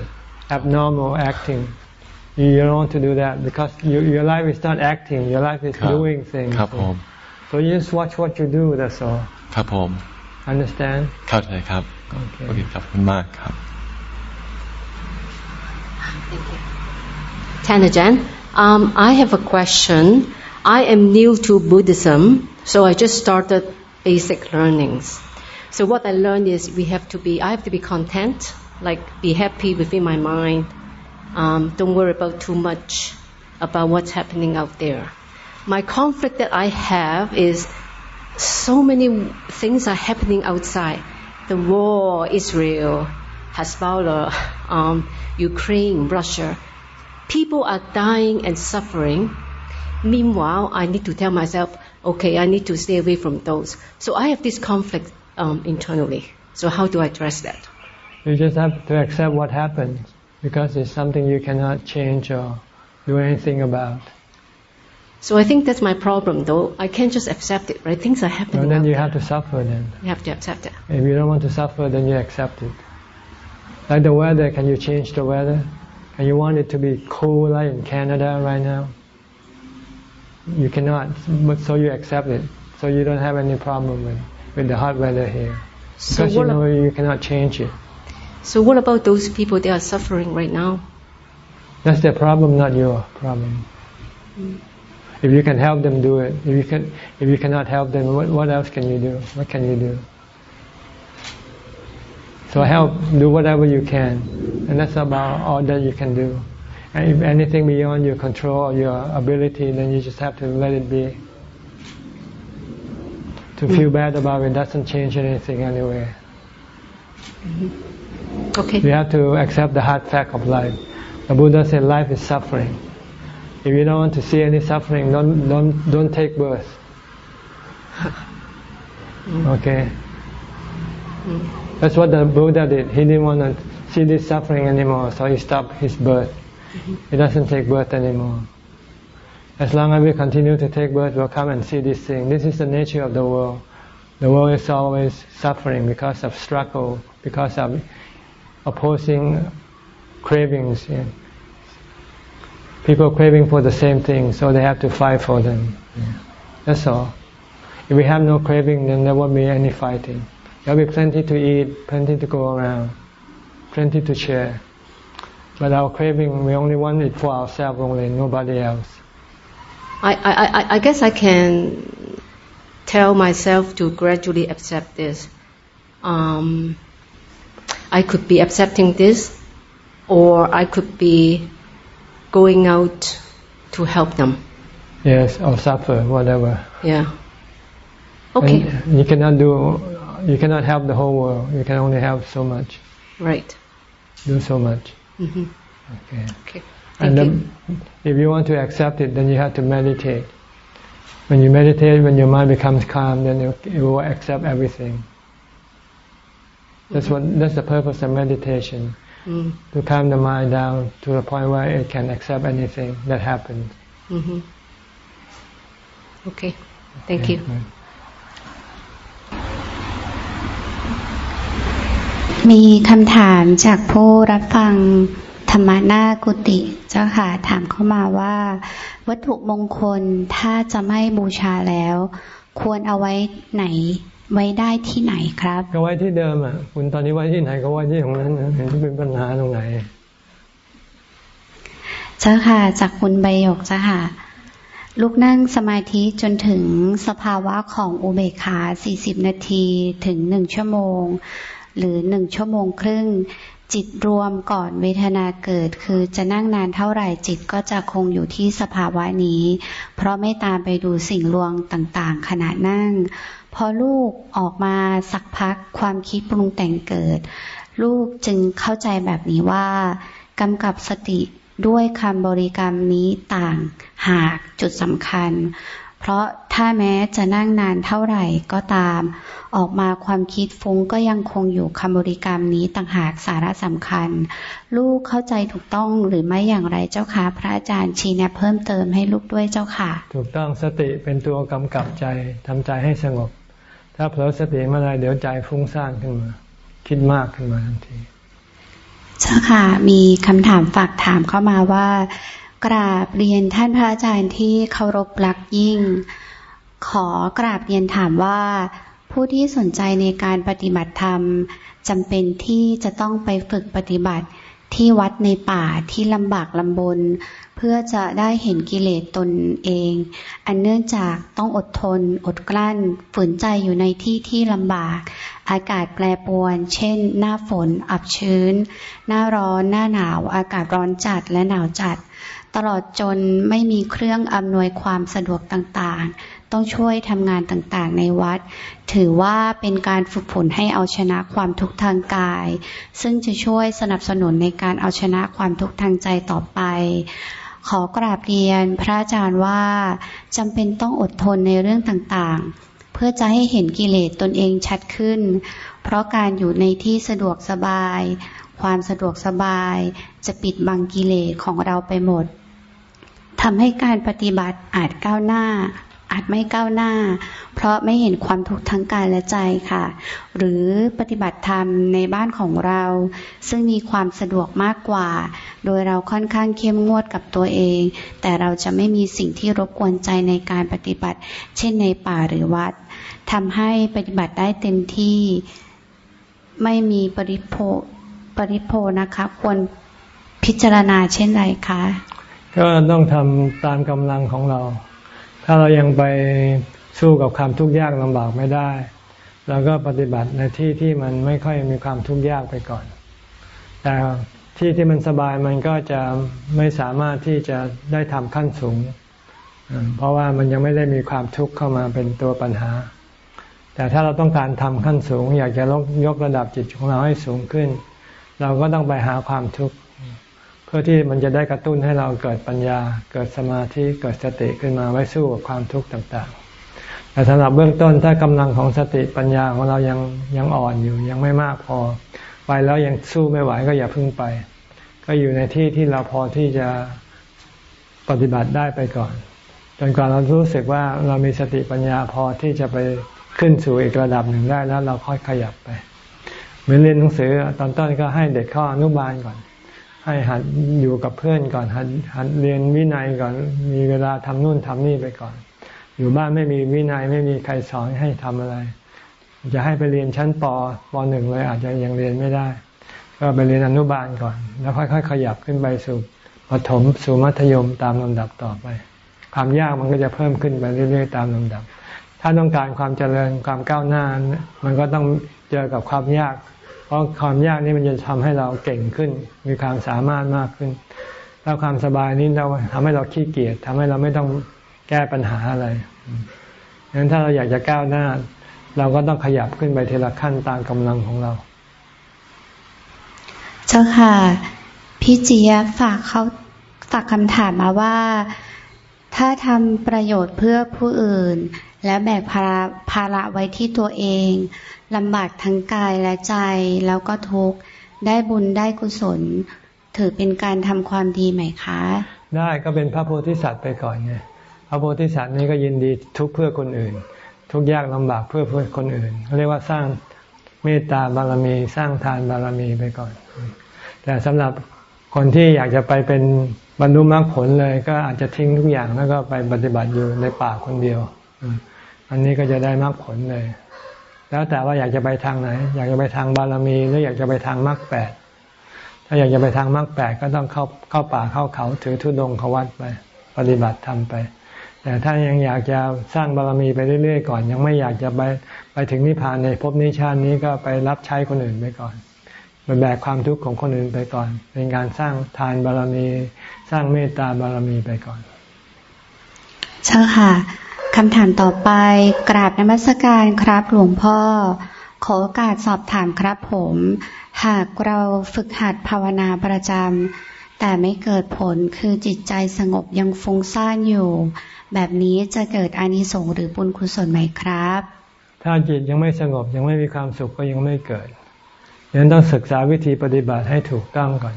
abnormal acting you, you don't want to do that because you, your life is not acting your life is
ครับ
doing things
ครับผม
so you just watch what you do that's all
ครับผม
understand
เข้าใจครับ
Okay.
โอเคครับขอบคุณมากครับ
Tanajan, um, I have a question. I am new to Buddhism, so I just started basic learnings. So what I learned is we have to be, I have to be content, like be happy within my mind. Um, don't worry about too much about what's happening out there. My conflict that I have is so many things are happening outside. The war, Israel, Hezbollah, um, Ukraine, Russia. People are dying and suffering. Meanwhile, I need to tell myself, okay, I need to stay away from those. So I have this conflict um, internally. So how do I address that?
You just have to accept what happens because it's something you cannot change or do anything about.
So I think that's my problem, though. I can't just accept it, right? Things are
Well,
happening.
then you have to suffer then.
You have to accept it.
If you don't want to suffer, then you accept it. Like the weather, can you change the weather? and you want it to be cool like in Canada right now, you cannot, but so you accept it. So you don't have any problem with, with the hot weather here.
So
Because you know you cannot change it.
so what about those people that are suffering right now?
That's their problem, not your problem. If you can help them, do it. If you can, if you cannot help them, what, what else can you do? What can you do? So help, do whatever you can, and that's about all that you can do. And if anything beyond your control or your ability, then you just have to let it be. To mm. feel bad about it doesn't change anything anyway.
Okay.
You have to accept the hard fact of life. The Buddha said life is suffering. If you don't want to see any suffering, don't don't don't take birth. Mm. Okay. Mm. That's what the Buddha did. He didn't want to see this suffering anymore, so he stopped his birth. Mm-hmm. He doesn't take birth anymore. As long as we continue to take birth, we'll come and see this thing. This is the nature of the world. The world is always suffering because of struggle, because of opposing cravings. yeah. People craving for the same thing, so they have to fight for them. Yeah. That's all. If we have no craving, then there won't be any fighting. There will be plenty to eat, plenty to go around, plenty to share. But our craving, we only want it for ourselves only, nobody else.
I, I, I, I guess I can tell myself to gradually accept this. Um, I could be accepting this, or I could be going out to help them.
Yes, or suffer, whatever.
Yeah. Okay.
And you cannot do, you cannot help the whole world. You can only help so much,
Right.
do so much.
hmm
Okay.
Okay.
And
Thank you.
then, if you want to accept it, then you have to meditate. When you meditate, when your mind becomes calm, then you, you will accept everything. That's what. That's the purpose of meditation:
Mm.
to calm the mind down to the point where it can accept anything that happens.
hmm Okay. Thank you.
มีคำถามจากผู้รับฟังธรรมะหน้ากุฏิเจ้าค่ะ ถามเข้ามาว่า วัตถุมงคลถ้าจะไม่บูชาแล้ว ควรเอาไว้ไหน ไว้ได้ที่ไหนครับ
ก็ไว้ที่เดิมอะ คุณตอนนี้ไว้ที่ไหนก็ไว้ที่ตรงนั้นนะเห็นที่เป็นปัญหาตรงไหน
เจ้าค่ะ จากคุณใบหยกเจ้าค่ะลุกนั่งสมาธิจนถึงสภาวะของอุเบกขา 40 นาทีถึง 1 ชั่วโมง หรือ1ชั่วโมงครึ่ง จิตรวมก่อนเวทนาเกิด คือจะนั่งนานเท่าไหร่จิตก็จะคงอยู่ที่สภาวะนี้ เพราะไม่ตามไปดูสิ่งลวงต่างๆ ขณะนั่ง พอลูกออกมาสักพักความคิดปรุงแต่งเกิด ลูกจึงเข้าใจแบบนี้ว่ากำกับสติด้วยคำบริกรรมนี้ต่างหากจุดสำคัญ เพราะถ้าแม้จะนั่งนานเท่าไหร่ก็ตาม ออกมาความคิดฟุ้งก็ยังคงอยู่คำบริกรรมนี้ต่างหากสาระสำคัญ ลูกเข้าใจถูกต้องหรือไม่อย่างไรเจ้าคะพระอาจารย์ชี้แนะเพิ่มเติมให้ลูกด้วยเจ้าค่ะ
ถูกต้องสติเป็นตัวกำกับใจทำใจให้สงบ ถ้าเผลอสติเมื่อไรเดี๋ยวใจฟุ้งซ่านขึ้นมา คิดมากขึ้นมาทันที
เจ้าค่ะมีคำถามฝากถามเข้ามาว่า กราบเรียนท่านพระอาจารย์ที่เคารพรักยิ่ง ขอกราบเรียนถามว่า ผู้ที่สนใจในการปฏิบัติธรรมจำเป็นที่จะต้องไปฝึกปฏิบัติที่วัดในป่าที่ลำบากลำบน เพื่อจะได้เห็นกิเลสตนเอง อันเนื่องจากต้องอดทน อดกลั้น ฝืนใจอยู่ในที่ที่ลำบาก อากาศแปรปรวน เช่น หน้าฝน อับชื้น หน้าร้อน หน้าหนาว อากาศร้อนจัดและหนาวจัด ตลอดจนไม่มีเครื่องอำนวยความสะดวกต่างๆ ต้องช่วยทำงานต่างๆ ในวัด ถือว่าเป็นการฝึกฝนให้เอาชนะความทุกข์ทางกาย ซึ่งจะช่วยสนับสนุนในการเอาชนะความทุกข์ทางใจต่อไป ขอกราบเรียนพระอาจารย์ว่าจำเป็นต้องอดทนในเรื่องต่างๆ เพื่อจะให้เห็นกิเลสตนเองชัดขึ้น เพราะการอยู่ในที่สะดวกสบาย ความสะดวกสบายจะปิดบังกิเลสของเราไปหมด ทำให้การปฏิบัติอาจก้าวหน้า อาจไม่ก้าวหน้า เพราะไม่เห็นความทุกข์ทั้งกายและใจค่ะ หรือปฏิบัติธรรมในบ้านของเรา ซึ่งมีความสะดวกมากกว่า โดยเราค่อนข้างเข้มงวดกับตัวเอง แต่เราจะไม่มีสิ่งที่รบกวนใจในการปฏิบัติ เช่นในป่าหรือวัดทำให้ปฏิบัติได้เต็มที่ไม่มีปริโภปริโภนะคะ ควรพิจารณาเช่นไรคะ
ก็ต้องทำตามกำลังของเรา ถ้าเรายังไปสู้กับความทุกข์ยากลำบากไม่ได้เราก็ปฏิบัติในที่ที่มันไม่ค่อยมีความทุกข์ยากไปก่อน แต่ที่ที่มันสบายมันก็จะไม่สามารถที่จะได้ทำขั้นสูง เพราะว่ามันยังไม่ได้มีความทุกข์เข้ามาเป็นตัวปัญหา แต่ถ้าเราต้องการทำขั้นสูง อยากจะยกระดับจิตของเราให้สูงขึ้น เราก็ต้องไปหาความทุกข์ พื่อที่มันจะได้กระตุ้นให้เราเกิดปัญญา เกิดสมาธิเกิดสติขึ้นมาไว้สู้กับความทุกข์ต่างๆ แต่สำหรับเบื้องต้นถ้ากำลังของสติปัญญาของเรายังยังอ่อนอยู่ยังไม่มากพอ ไปแล้วยังสู้ไม่ไหวก็อย่าพึ่งไป ก็อยู่ในที่ที่เราพอที่จะปฏิบัติได้ไปก่อนจนกว่าเรารู้สึกว่าเรามีสติปัญญาพอที่จะไปขึ้นสู่อีกระดับหนึ่งได้แล้วเราค่อยขยับไป เหมือนเรียนหนังสือตอนต้นก็ให้เด็กข้าอนุบาลก่อน ให้หัดอยู่กับเพื่อนก่อนหัดหัดเรียนวินัยก่อนมีเวลาทำนู่นทำนี่ไปก่อน อยู่บ้านไม่มีวินัยไม่มีใครสอนให้ทำอะไร จะให้ไปเรียนชั้นปปหนึ่งเลยอาจจะยังเรียนไม่ได้ ก็ไปเรียนอนุบาลก่อน แล้วค่อยๆขยับขึ้นไปสู่ปฐมสู่มัธยมตามลำดับต่อไป ความยากมันก็จะเพิ่มขึ้นไปเรื่อยๆตามลำดับ ถ้าต้องการความเจริญความก้าวหน้ามันก็ต้องเจอกับความยาก ราะความยากนี่มันจะทำให้เราเก่งขึ้น มีความสามารถมากขึ้นถ้าความสบายนี่เราทำให้เราขี้เกียจทำให้เราไม่ต้องแก้ปัญหาอะไรดังนั้นถ้าเราอยากจะก้าวหน้า เราก็ต้องขยับขึ้นไปทีละขั้นตามกำลังของเรา
เจ้าค่ะ พี่เจี๊ยบฝากเขาฝากคำถามมาว่า ถ้าทำประโยชน์เพื่อผู้อื่นและแบกภาระภาระไว้ที่ตัวเองลำบากทั้งกายและใจแล้วก็ทุกข์ได้บุญได้กุศล ถือเป็นการทำความดีไหมคะ
ได้ก็เป็นพระโพธิสัตว์ไปก่อนไงพระโพธิสัตว์นี่ก็ยินดีทุกเพื่อคนอื่น ทุกยากลำบากเพื่อเพื่อคนอื่นเขาเรียกว่าสร้างเมตตาบารมีสร้างทานบารมีไปก่อน แต่สำหรับคนที่อยากจะไปเป็นบรรลุมรรคผลเลยก็อาจจะทิ้งทุกอย่างแล้วก็ไปปฏิบัติอยู่ในป่าคนเดียว อันนี้ก็จะได้มรรคผลเลย แล้วแต่ว่าอยากจะไปทางไหน อยากจะไปทางบารมีหรืออยากจะไปทางมรรคแปดถ้าอยากจะไปทางมรรคแปดก็ต้องเข้าเข้าป่าเข้าเขาถือธุดงเขาวัดไป ปฏิบัติทำไป แต่ถ้ายังอยากจะสร้างบารมีไปเรื่อยๆ ก่อน ยังไม่อยากจะไปไปถึงนิพพานในภพนิชาตินี้ก็ไปรับใช้คนอื่นไปก่อนไปแบกความทุกข์ของคนอื่นไปก่อน เป็นการสร้างทานบารมี สร้างเมตตาบารมีไปก่อน
ใช่ค่ะ คำถามต่อไปกราบนมัสการครับหลวงพ่อ ขอโอกาสสอบถามครับผม หากเราฝึกหัดภาวนาประจำแต่ไม่เกิดผลคือจิตใจสงบยังฟุ้งซ่านอยู่ แบบนี้จะเกิดอานิสงส์หรือบุญกุศลไหมครับ
ถ้าจิตยังไม่สงบยังไม่มีความสุขก็ยังไม่เกิดยังต้องศึกษาวิธีปฏิบัติให้ถูกต้องก่อน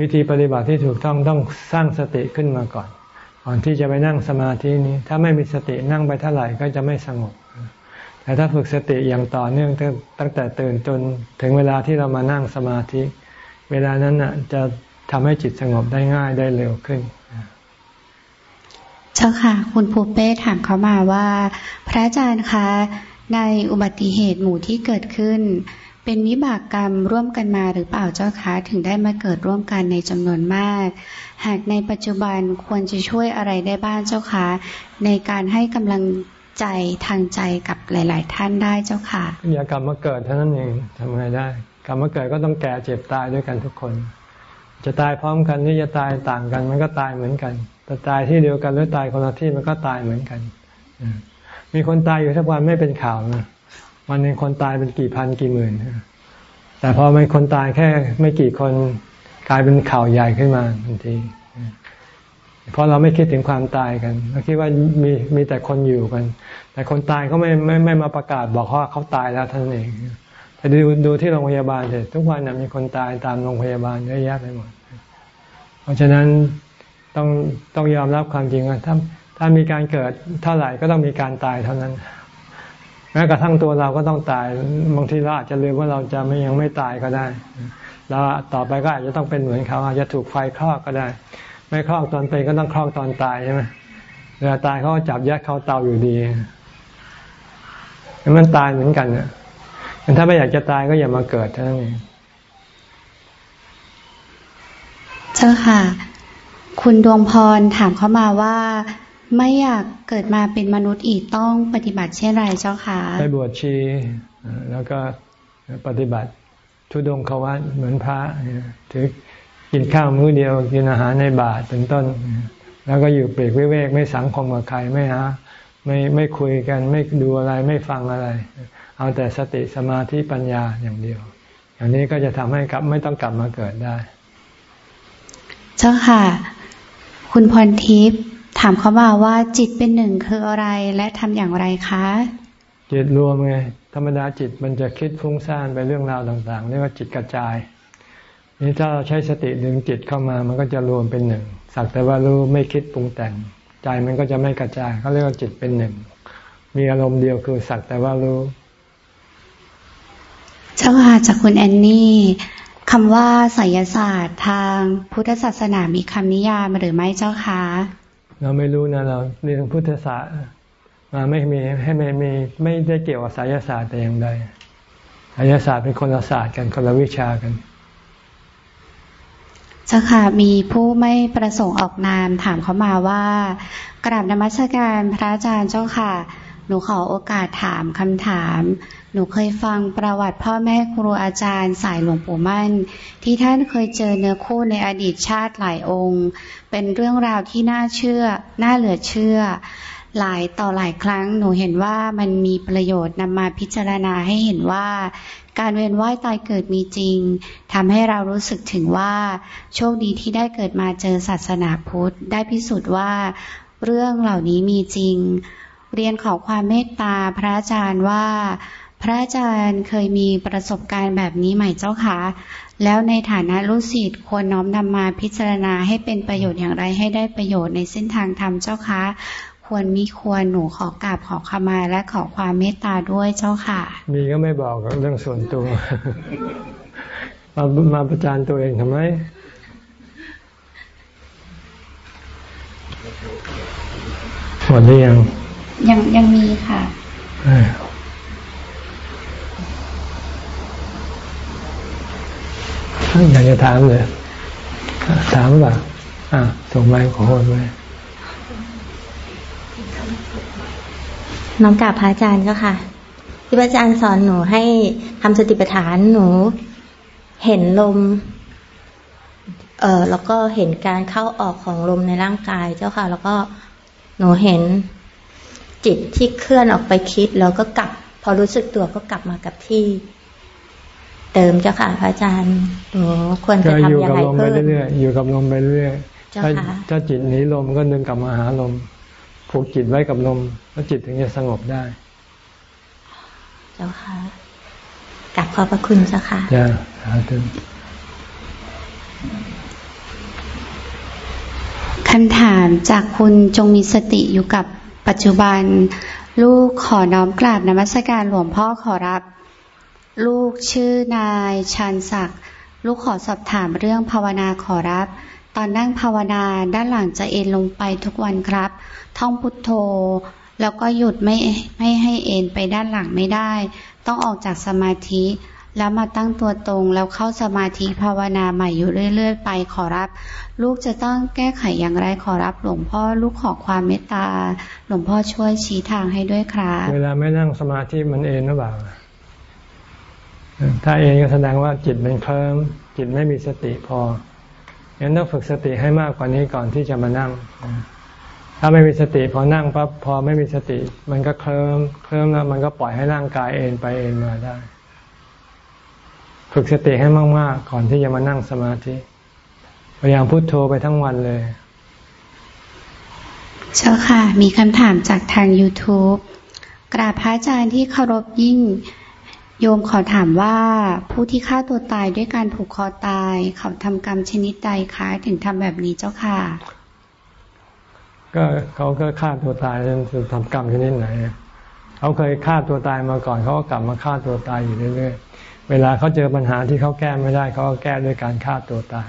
วิธีปฏิบัติที่ถูกต้องต้องสร้างสติขึ้นมาก่อน ก่อนที่จะไปนั่งสมาธินี้ ถ้าไม่มีสตินั่งไปเท่าไหร่ก็จะไม่สงบ แต่ถ้าฝึกสติอย่างต่อเนื่องตั้งแต่ตื่นจนถึงเวลาที่เรามานั่งสมาธิ เวลานั้นน่ะจะทำให้จิตสงบได้ง่ายได้เร็วขึ้น
เจ้าค่ะ คุณภูเป้ถามเขามาว่า พระอาจารย์คะ ในอุบัติเหตุหมู่ที่เกิดขึ้น เป็นวิบากกรรมร่วมกันมาหรือเปล่าเจ้าคะถึงได้มาเกิดร่วมกันในจำนวนมาก หากในปัจจุบันควรจะช่วยอะไรได้บ้างเจ้าคะในการให้กำลังใจทางใจกับหลาย ๆ ท่านได้เจ้าค่ะ
อย่ากลับมาเกิดเท่านั้นเองทำไงได้กลับมาเกิดก็ต้องแก่เจ็บตายด้วยกันทุกคน จะตายพร้อมกันนี่จะตายต่างกัน มันก็ตายเหมือนกันแต่ตายที่เดียวกันหรือตายคนละที่มันก็ตายเหมือนกันมีคนตายอยู่ทุกวันไม่เป็นข่าวนะ วันหนึ่งคนตายเป็นกี่พันกี่หมื่น แต่พอมันคนตายแค่ไม่กี่คนกลายเป็นข่าวใหญ่ขึ้นมาทันทีเพราะเราไม่คิดถึงความตายกันเราคิดว่ามีมีแต่คนอยู่กัน แต่คนตายเขาไม่ไม่ไม่มาประกาศบอกว่าเขาตายแล้วท่านเองแต่ดูดูที่โรงพยาบาลเถอะทุกวันมีคนตายตามโรงพยาบาลเยอะแยะไปหมด เพราะฉะนั้นต้องต้องยอมรับความจริงว่าถ้าถ้ามีการเกิดเท่าไหร่ก็ต้องมีการตายเท่านั้น แม้กระทั่งตัวเราก็ต้องตาย บางทีเราอาจจะลืมว่าเราจะไม่ยังไม่ตายก็ได้เราต่อไปก็อาจจะต้องเป็นเหมือนเขาอาจจะถูกไฟคลอกก็ได้ ไม่คลอกตอนเป็นก็ต้องคลอกตอนตายใช่ไหมเวลาตายเขาก็จับยัดเข้าเตาอยู่ดีมันตายเหมือนกันเนี่ยถ้าไม่อยากจะตายก็อย่ามาเกิดเท่านั้นเอง
เจ้าค่ะ คุณดวงพรถามเข้ามาว่า ไม่อยากเกิดมาเป็นมนุษย์อีกต้องปฏิบัติเช่นไรเจ้าค่ะ
ไปบวชชีแล้วก็ปฏิบัติทุดงควัตเหมือนพระถือกินข้าวมื้อเดียวกินอาหารในบาตรเป็นต้น แล้วก็อยู่เปรกวิเวกไม่สังคมกับใครไม่ฮะไม่ไม่คุยกันไม่ดูอะไรไม่ฟังอะไร เอาแต่สติสมาธิปัญญาอย่างเดียว อย่างนี้ก็จะทำให้กลับไม่ต้องกลับมาเกิดได้
เจ้าค่ะ คุณพรทิพย์ ถามเขามาว่าจิตเป็นหนึ่งคืออะไรและทำอย่างไรคะ
จิตรวมไงธรรมดาจิตมันจะคิดฟุ้งซ่านไปเรื่องราวต่างๆเรียกว่าจิตกระจายนี่ถ้าเราใช้สติดึงจิตเข้ามามันก็จะรวมเป็นหนึ่งสักแต่ว่ารู้ไม่คิดปรุงแต่ง ใจมันก็จะไม่กระจายเขาเรียกว่าจิตเป็นหนึ่งมีอารมณ์เดียวคือสักแต่ว่ารู้
เจ้าค่ะจากคุณแอนนี่คำว่าไสยศาสตร์ทางพุทธศาสนามีคำนิยามหรือไม่เจ้าคะ
เราไม่รู้นะเราเรียนพุทธศาสตร์มาไม่มีให้ไม่มีไม่ได้เกี่ยวกับไสยศาสตร์แต่อย่างใดไสยศาสตร์เป็นคนละศาสตร์กันคนละวิชากัน
เจ้าค่ะมีผู้ไม่ประสงค์ออกนามถามเขามาว่ากราบนมัสการพระอาจารย์เจ้าค่ะ หนูขอโอกาสถามคำถาม หนูเคยฟังประวัติพ่อแม่ครูอาจารย์สายหลวงปู่มั่น ที่ท่านเคยเจอเนื้อคู่ในอดีตชาติหลายองค์ เป็นเรื่องราวที่น่าเชื่อ น่าเหลือเชื่อ หลายต่อหลายครั้งหนูเห็นว่ามันมีประโยชน์นำมาพิจารณาให้เห็นว่าการเวียนว่ายตายเกิดมีจริงทำให้เรารู้สึกถึงว่า โชคดีที่ได้เกิดมาเจอศาสนาพุทธ ได้พิสูจน์ว่า เรื่องเหล่านี้มีจริง เรียนขอความเมตตาพระอาจารย์ว่า ระอาจารย์เคยมีประสบการณ์แบบนี้ไหมเจ้าคะ แล้วในฐานะลูกศิษย์ควรน้อมนำมาพิจารณาให้เป็นประโยชน์อย่างไรให้ได้ประโยชน์ในเส้นทางธรรมเจ้าคะ ควรมีควรหนูขอกราบขอขมาและขอความเมตตาด้วยเจ้าค่ะ
มีก็ไม่บอกเรื่องส่วนตัว มามาประจานตัวเองทำไมหมดหรือยัง
ยังยังมีค่ะ
อยากจะถามเลย ถามว่าอ่าส่งไมค์ขอคนไว้
น้องกาบพระอาจารย์ก็ค่ะ ที่พระอาจารย์สอนหนูให้ทำสติปัฏฐานหนู เห็นลม เออแล้วก็เห็นการเข้าออกของลมในร่างกายเจ้าค่ะ แล้วก็หนูเห็นจิตที่เคลื่อนออกไปคิด แล้วก็กลับ พอรู้สึกตัวก็กลับมากับที่ เติมเจ้าค่ะพระอาจารย์หนูควรจะทำยังไงเพิ่ม
อยู่กับลมไปเรื่อยถ้าถ้าจิตหนีลมก็ดึงกลับมาหาลมผูกจิตไว้กับลม แล้วจิตถึงจะสงบได้
เจ้าค่ะกลับขอบพระคุณเจ้าค่ะ
จ้าสาธุ
คำถามจากคุณจงมีสติอยู่กับปัจจุบัน ลูกขอน้อมกราบนมัสการหลวงพ่อขอรับ ลูกชื่อนายชานศักดิ์ลูกขอสอบถามเรื่องภาวนาขอรับ ตอนนั่งภาวนาด้านหลังจะเอ็นลงไปทุกวันครับ ท่องพุทโธ แล้วก็หยุดไม่ไม่ให้เอ็นไปด้านหลังไม่ได้ ต้องออกจากสมาธิ แล้วมาตั้งตัวตรงแล้วเข้าสมาธิภาวนาใหม่อยู่เรื่อย ๆ ไปขอรับ ลูกจะต้องแก้ไขอย่างไรขอรับ หลวงพ่อลูกขอความเมตตา หลวงพ่อช่วยชี้ทางให้ด้วยครับ
เวลาไม่นั่งสมาธิมันเอ็นหรือเปล่า ถ้าเองก็แสดงว่าจิตมันเคลิ้มจิตไม่มีสติพองั้นต้องฝึกสติให้มากกว่านี้ก่อนที่จะมานั่ง ถ้าไม่มีสติพอนั่งปั๊บพอไม่มีสติ มันก็เคลิ้มเคลิ้มแล้วมันก็ปล่อยให้ร่างกายเอนไปเอนมาได้ ฝึกสติให้มากๆก่อนที่จะมานั่งสมาธิพยายามพุโทโธไปทั้งวันเลย
เจ้าค่ะ มีคำถามจากทาง YouTube กราบพระอาจารย์ที่เคารพยิ่ง โยมขอถามว่าผู้ที่ฆ่าตัวตายด้วยการผูกคอตาย เขาทำกรรมชนิดใดคะถึงทำแบบนี้เจ้าค่ะ
ก็เขาก็ฆ่าตัวตายจะทำกรรมชนิดไหนเขาเคยฆ่าตัวตายมาก่อนเขาก็กลับมาฆ่าตัวตายอยู่เรื่อยๆเวลาเขาเจอปัญหาที่เขาแก้ไม่ได้เขาก็แก้ด้วยการฆ่าตัวตาย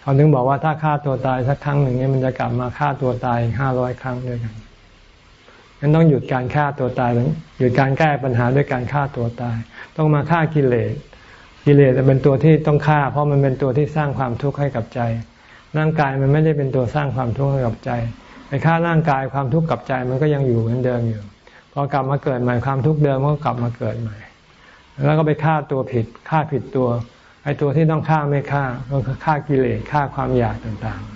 เขาถึงบอกว่าถ้าฆ่าตัวตายสักครั้งหนึ่งเนี่ยมันจะกลับมาฆ่าตัวตายห้าร้อยครั้งด้วยกัน งั้นต้องหยุดการฆ่าตัวตายหยุดการแก้ปัญหาด้วยการฆ่าตัวตาย ต้องมาฆ่ากิเลสกิเลสเป็นตัวที่ต้องฆ่า เพราะมันเป็นตัวที่สร้างความทุกข์ให้กับใจ ร่างกายมันไม่ได้เป็นตัวสร้างความทุกข์ให้กับใจไปฆ่าร่างกายความทุกข์กับใจมันก็ยังอยู่เหมือนเดิมอยู่พอกลับมาเกิดใหม่ความทุกข์เดิมก็กลับมาเกิดใหม่ แล้วก็ไปฆ่าตัวผิดฆ่าผิดตัวไอ้ตัวที่ต้องฆ่าไม่ฆ่าก็ฆ่ากิเลสฆ่าความอยากต่าง
ๆ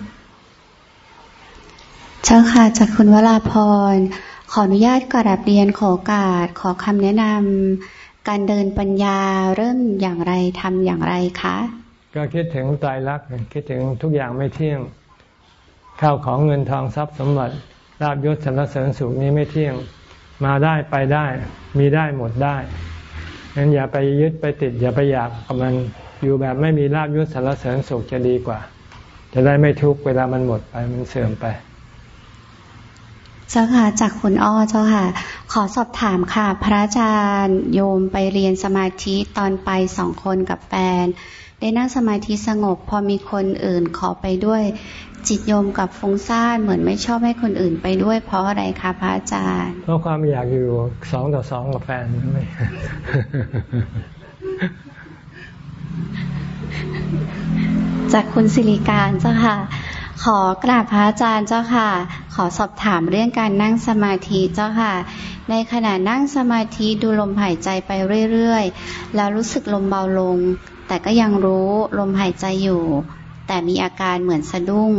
เจ้าค่ะจากคุณวราพร ขออนุญาตกราบเรียนขอโอกาสขอคำแนะนำการเดินปัญญาเริ่มอย่างไรทำอย่างไรคะ
ก็คิดถึงตายรักคิดถึงทุกอย่างไม่เที่ยง ข้าวของเงินทองทรัพย์สมบัติลาบยศสรรเสริญสุขนี้ไม่เที่ยง มาได้ไปได้ มีได้หมดได้งั้นอย่าไปยึดไปติด อย่าไปอยากกับมันอยู่แบบไม่มีลาบยศสรรเสริญสุขจะดีกว่า จะได้ไม่ทุกข์เวลามันหมดไปมันเสื่อมไป
เจ้าค่ะจากคุณอ้อเจ้าค่ะ ขอสอบถามค่ะ พระอาจารย์โยมไปเรียนสมาธิตอนไปสองคนกับแฟน ได้นั่งสมาธิสงบ พอมีคนอื่นขอไปด้วย จิตโยมกับฟุ้งซ่านเหมือนไม่ชอบให้คนอื่นไปด้วย เพราะอะไรคะพระอาจารย์
เพราะความอยากอยู่สองต่อสองกับแฟนไม่
จากคุณสิริการเจ้าค่ะ ขอกราบพระอาจารย์เจ้าค่ะ ขอสอบถามเรื่องการนั่งสมาธิเจ้าค่ะ ในขณะนั่งสมาธิดูลมหายใจไปเรื่อยๆ แล้วรู้สึกลมเบาลง แต่ก็ยังรู้ลมหายใจอยู่ แต่มีอาการเหมือนสะดุ้ง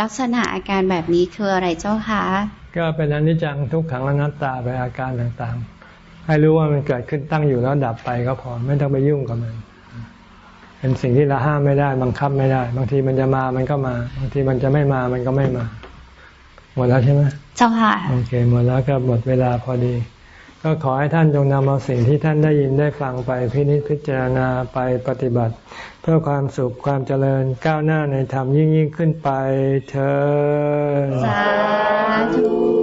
ลักษณะอาการแบบนี้คืออะไรเจ้าคะ
ก็เป็นอนิจจังทุกขังอนัตตาไปอาการต่างๆ ให้รู้ว่ามันเกิดขึ้นตั้งอยู่แล้วดับไปก็พอไม่ต้องไปยุ่งกับมัน เป็นสิ่งที่เราห้ามไม่ได้ บังคับไม่ได้ บางทีมันจะมามันก็มา บางทีมันจะไม่มามันก็ไม่มา หมดแล้วใช่ไหม
เจ้าค่ะ
โอเค หมดแล้วก็หมดเวลาพอดี ก็ขอให้ท่านจงนำเอาสิ่งที่ท่านได้ยินได้ฟังไปพินิจพิจารณาไปปฏิบัติ เพื่อความสุขความเจริญก้าวหน้าในธรรมยิ่งยิ่งขึ้นไปเธอ